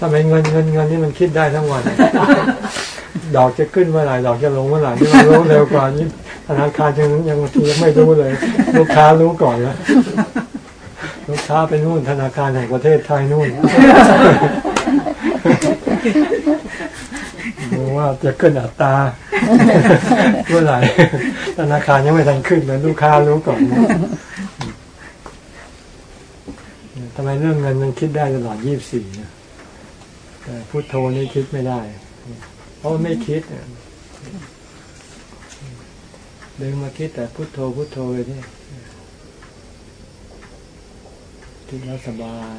ทำไมเงินเงินเงินนี่มันคิดได้ทั้งวัน ดอกจะขึ้นเมื่อไหร่ดอกจะลงเมื่อไหร่นี่มันรู้เร็วกว่านี้ธนาคารยังยังบางทียังไม่รู้เลย ลูกค้ารู้ก่อนแล้วลูกค้าไปนู่นธนาคารแห่งประเทศไทยนู่นรู้ ว่าจะขึ้นอัตราเมื่อไหร่ธนาคารยังไม่ทันขึ้นเลยลูกค้ารู้ก่อนนะทำไมเรื่องเงินมันคิดได้ตลอดยี่สิบสี่นะแต่พุทโธนี่คิดไม่ได้ เพราะมันไม่คิดอะดึงมาคิดแต่พุทโธพุทโธเลยที่คิดแล้วสบาย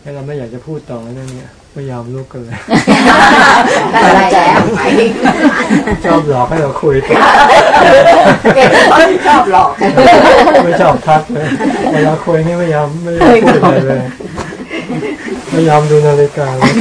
ให้เราไม่อยากจะพูดต่อเรื่องนี้ ไม่ยอมลุกกันเลยอะไรแล้วไปชอบหลอกให้เราคุยต่อชอบหลอกกันไม่ชอบทักเลยเวลาคุยนี่ไม่ยอมไม่ยอมพูดอะไรเลยไม่ยอมดูนาฬิกาเลย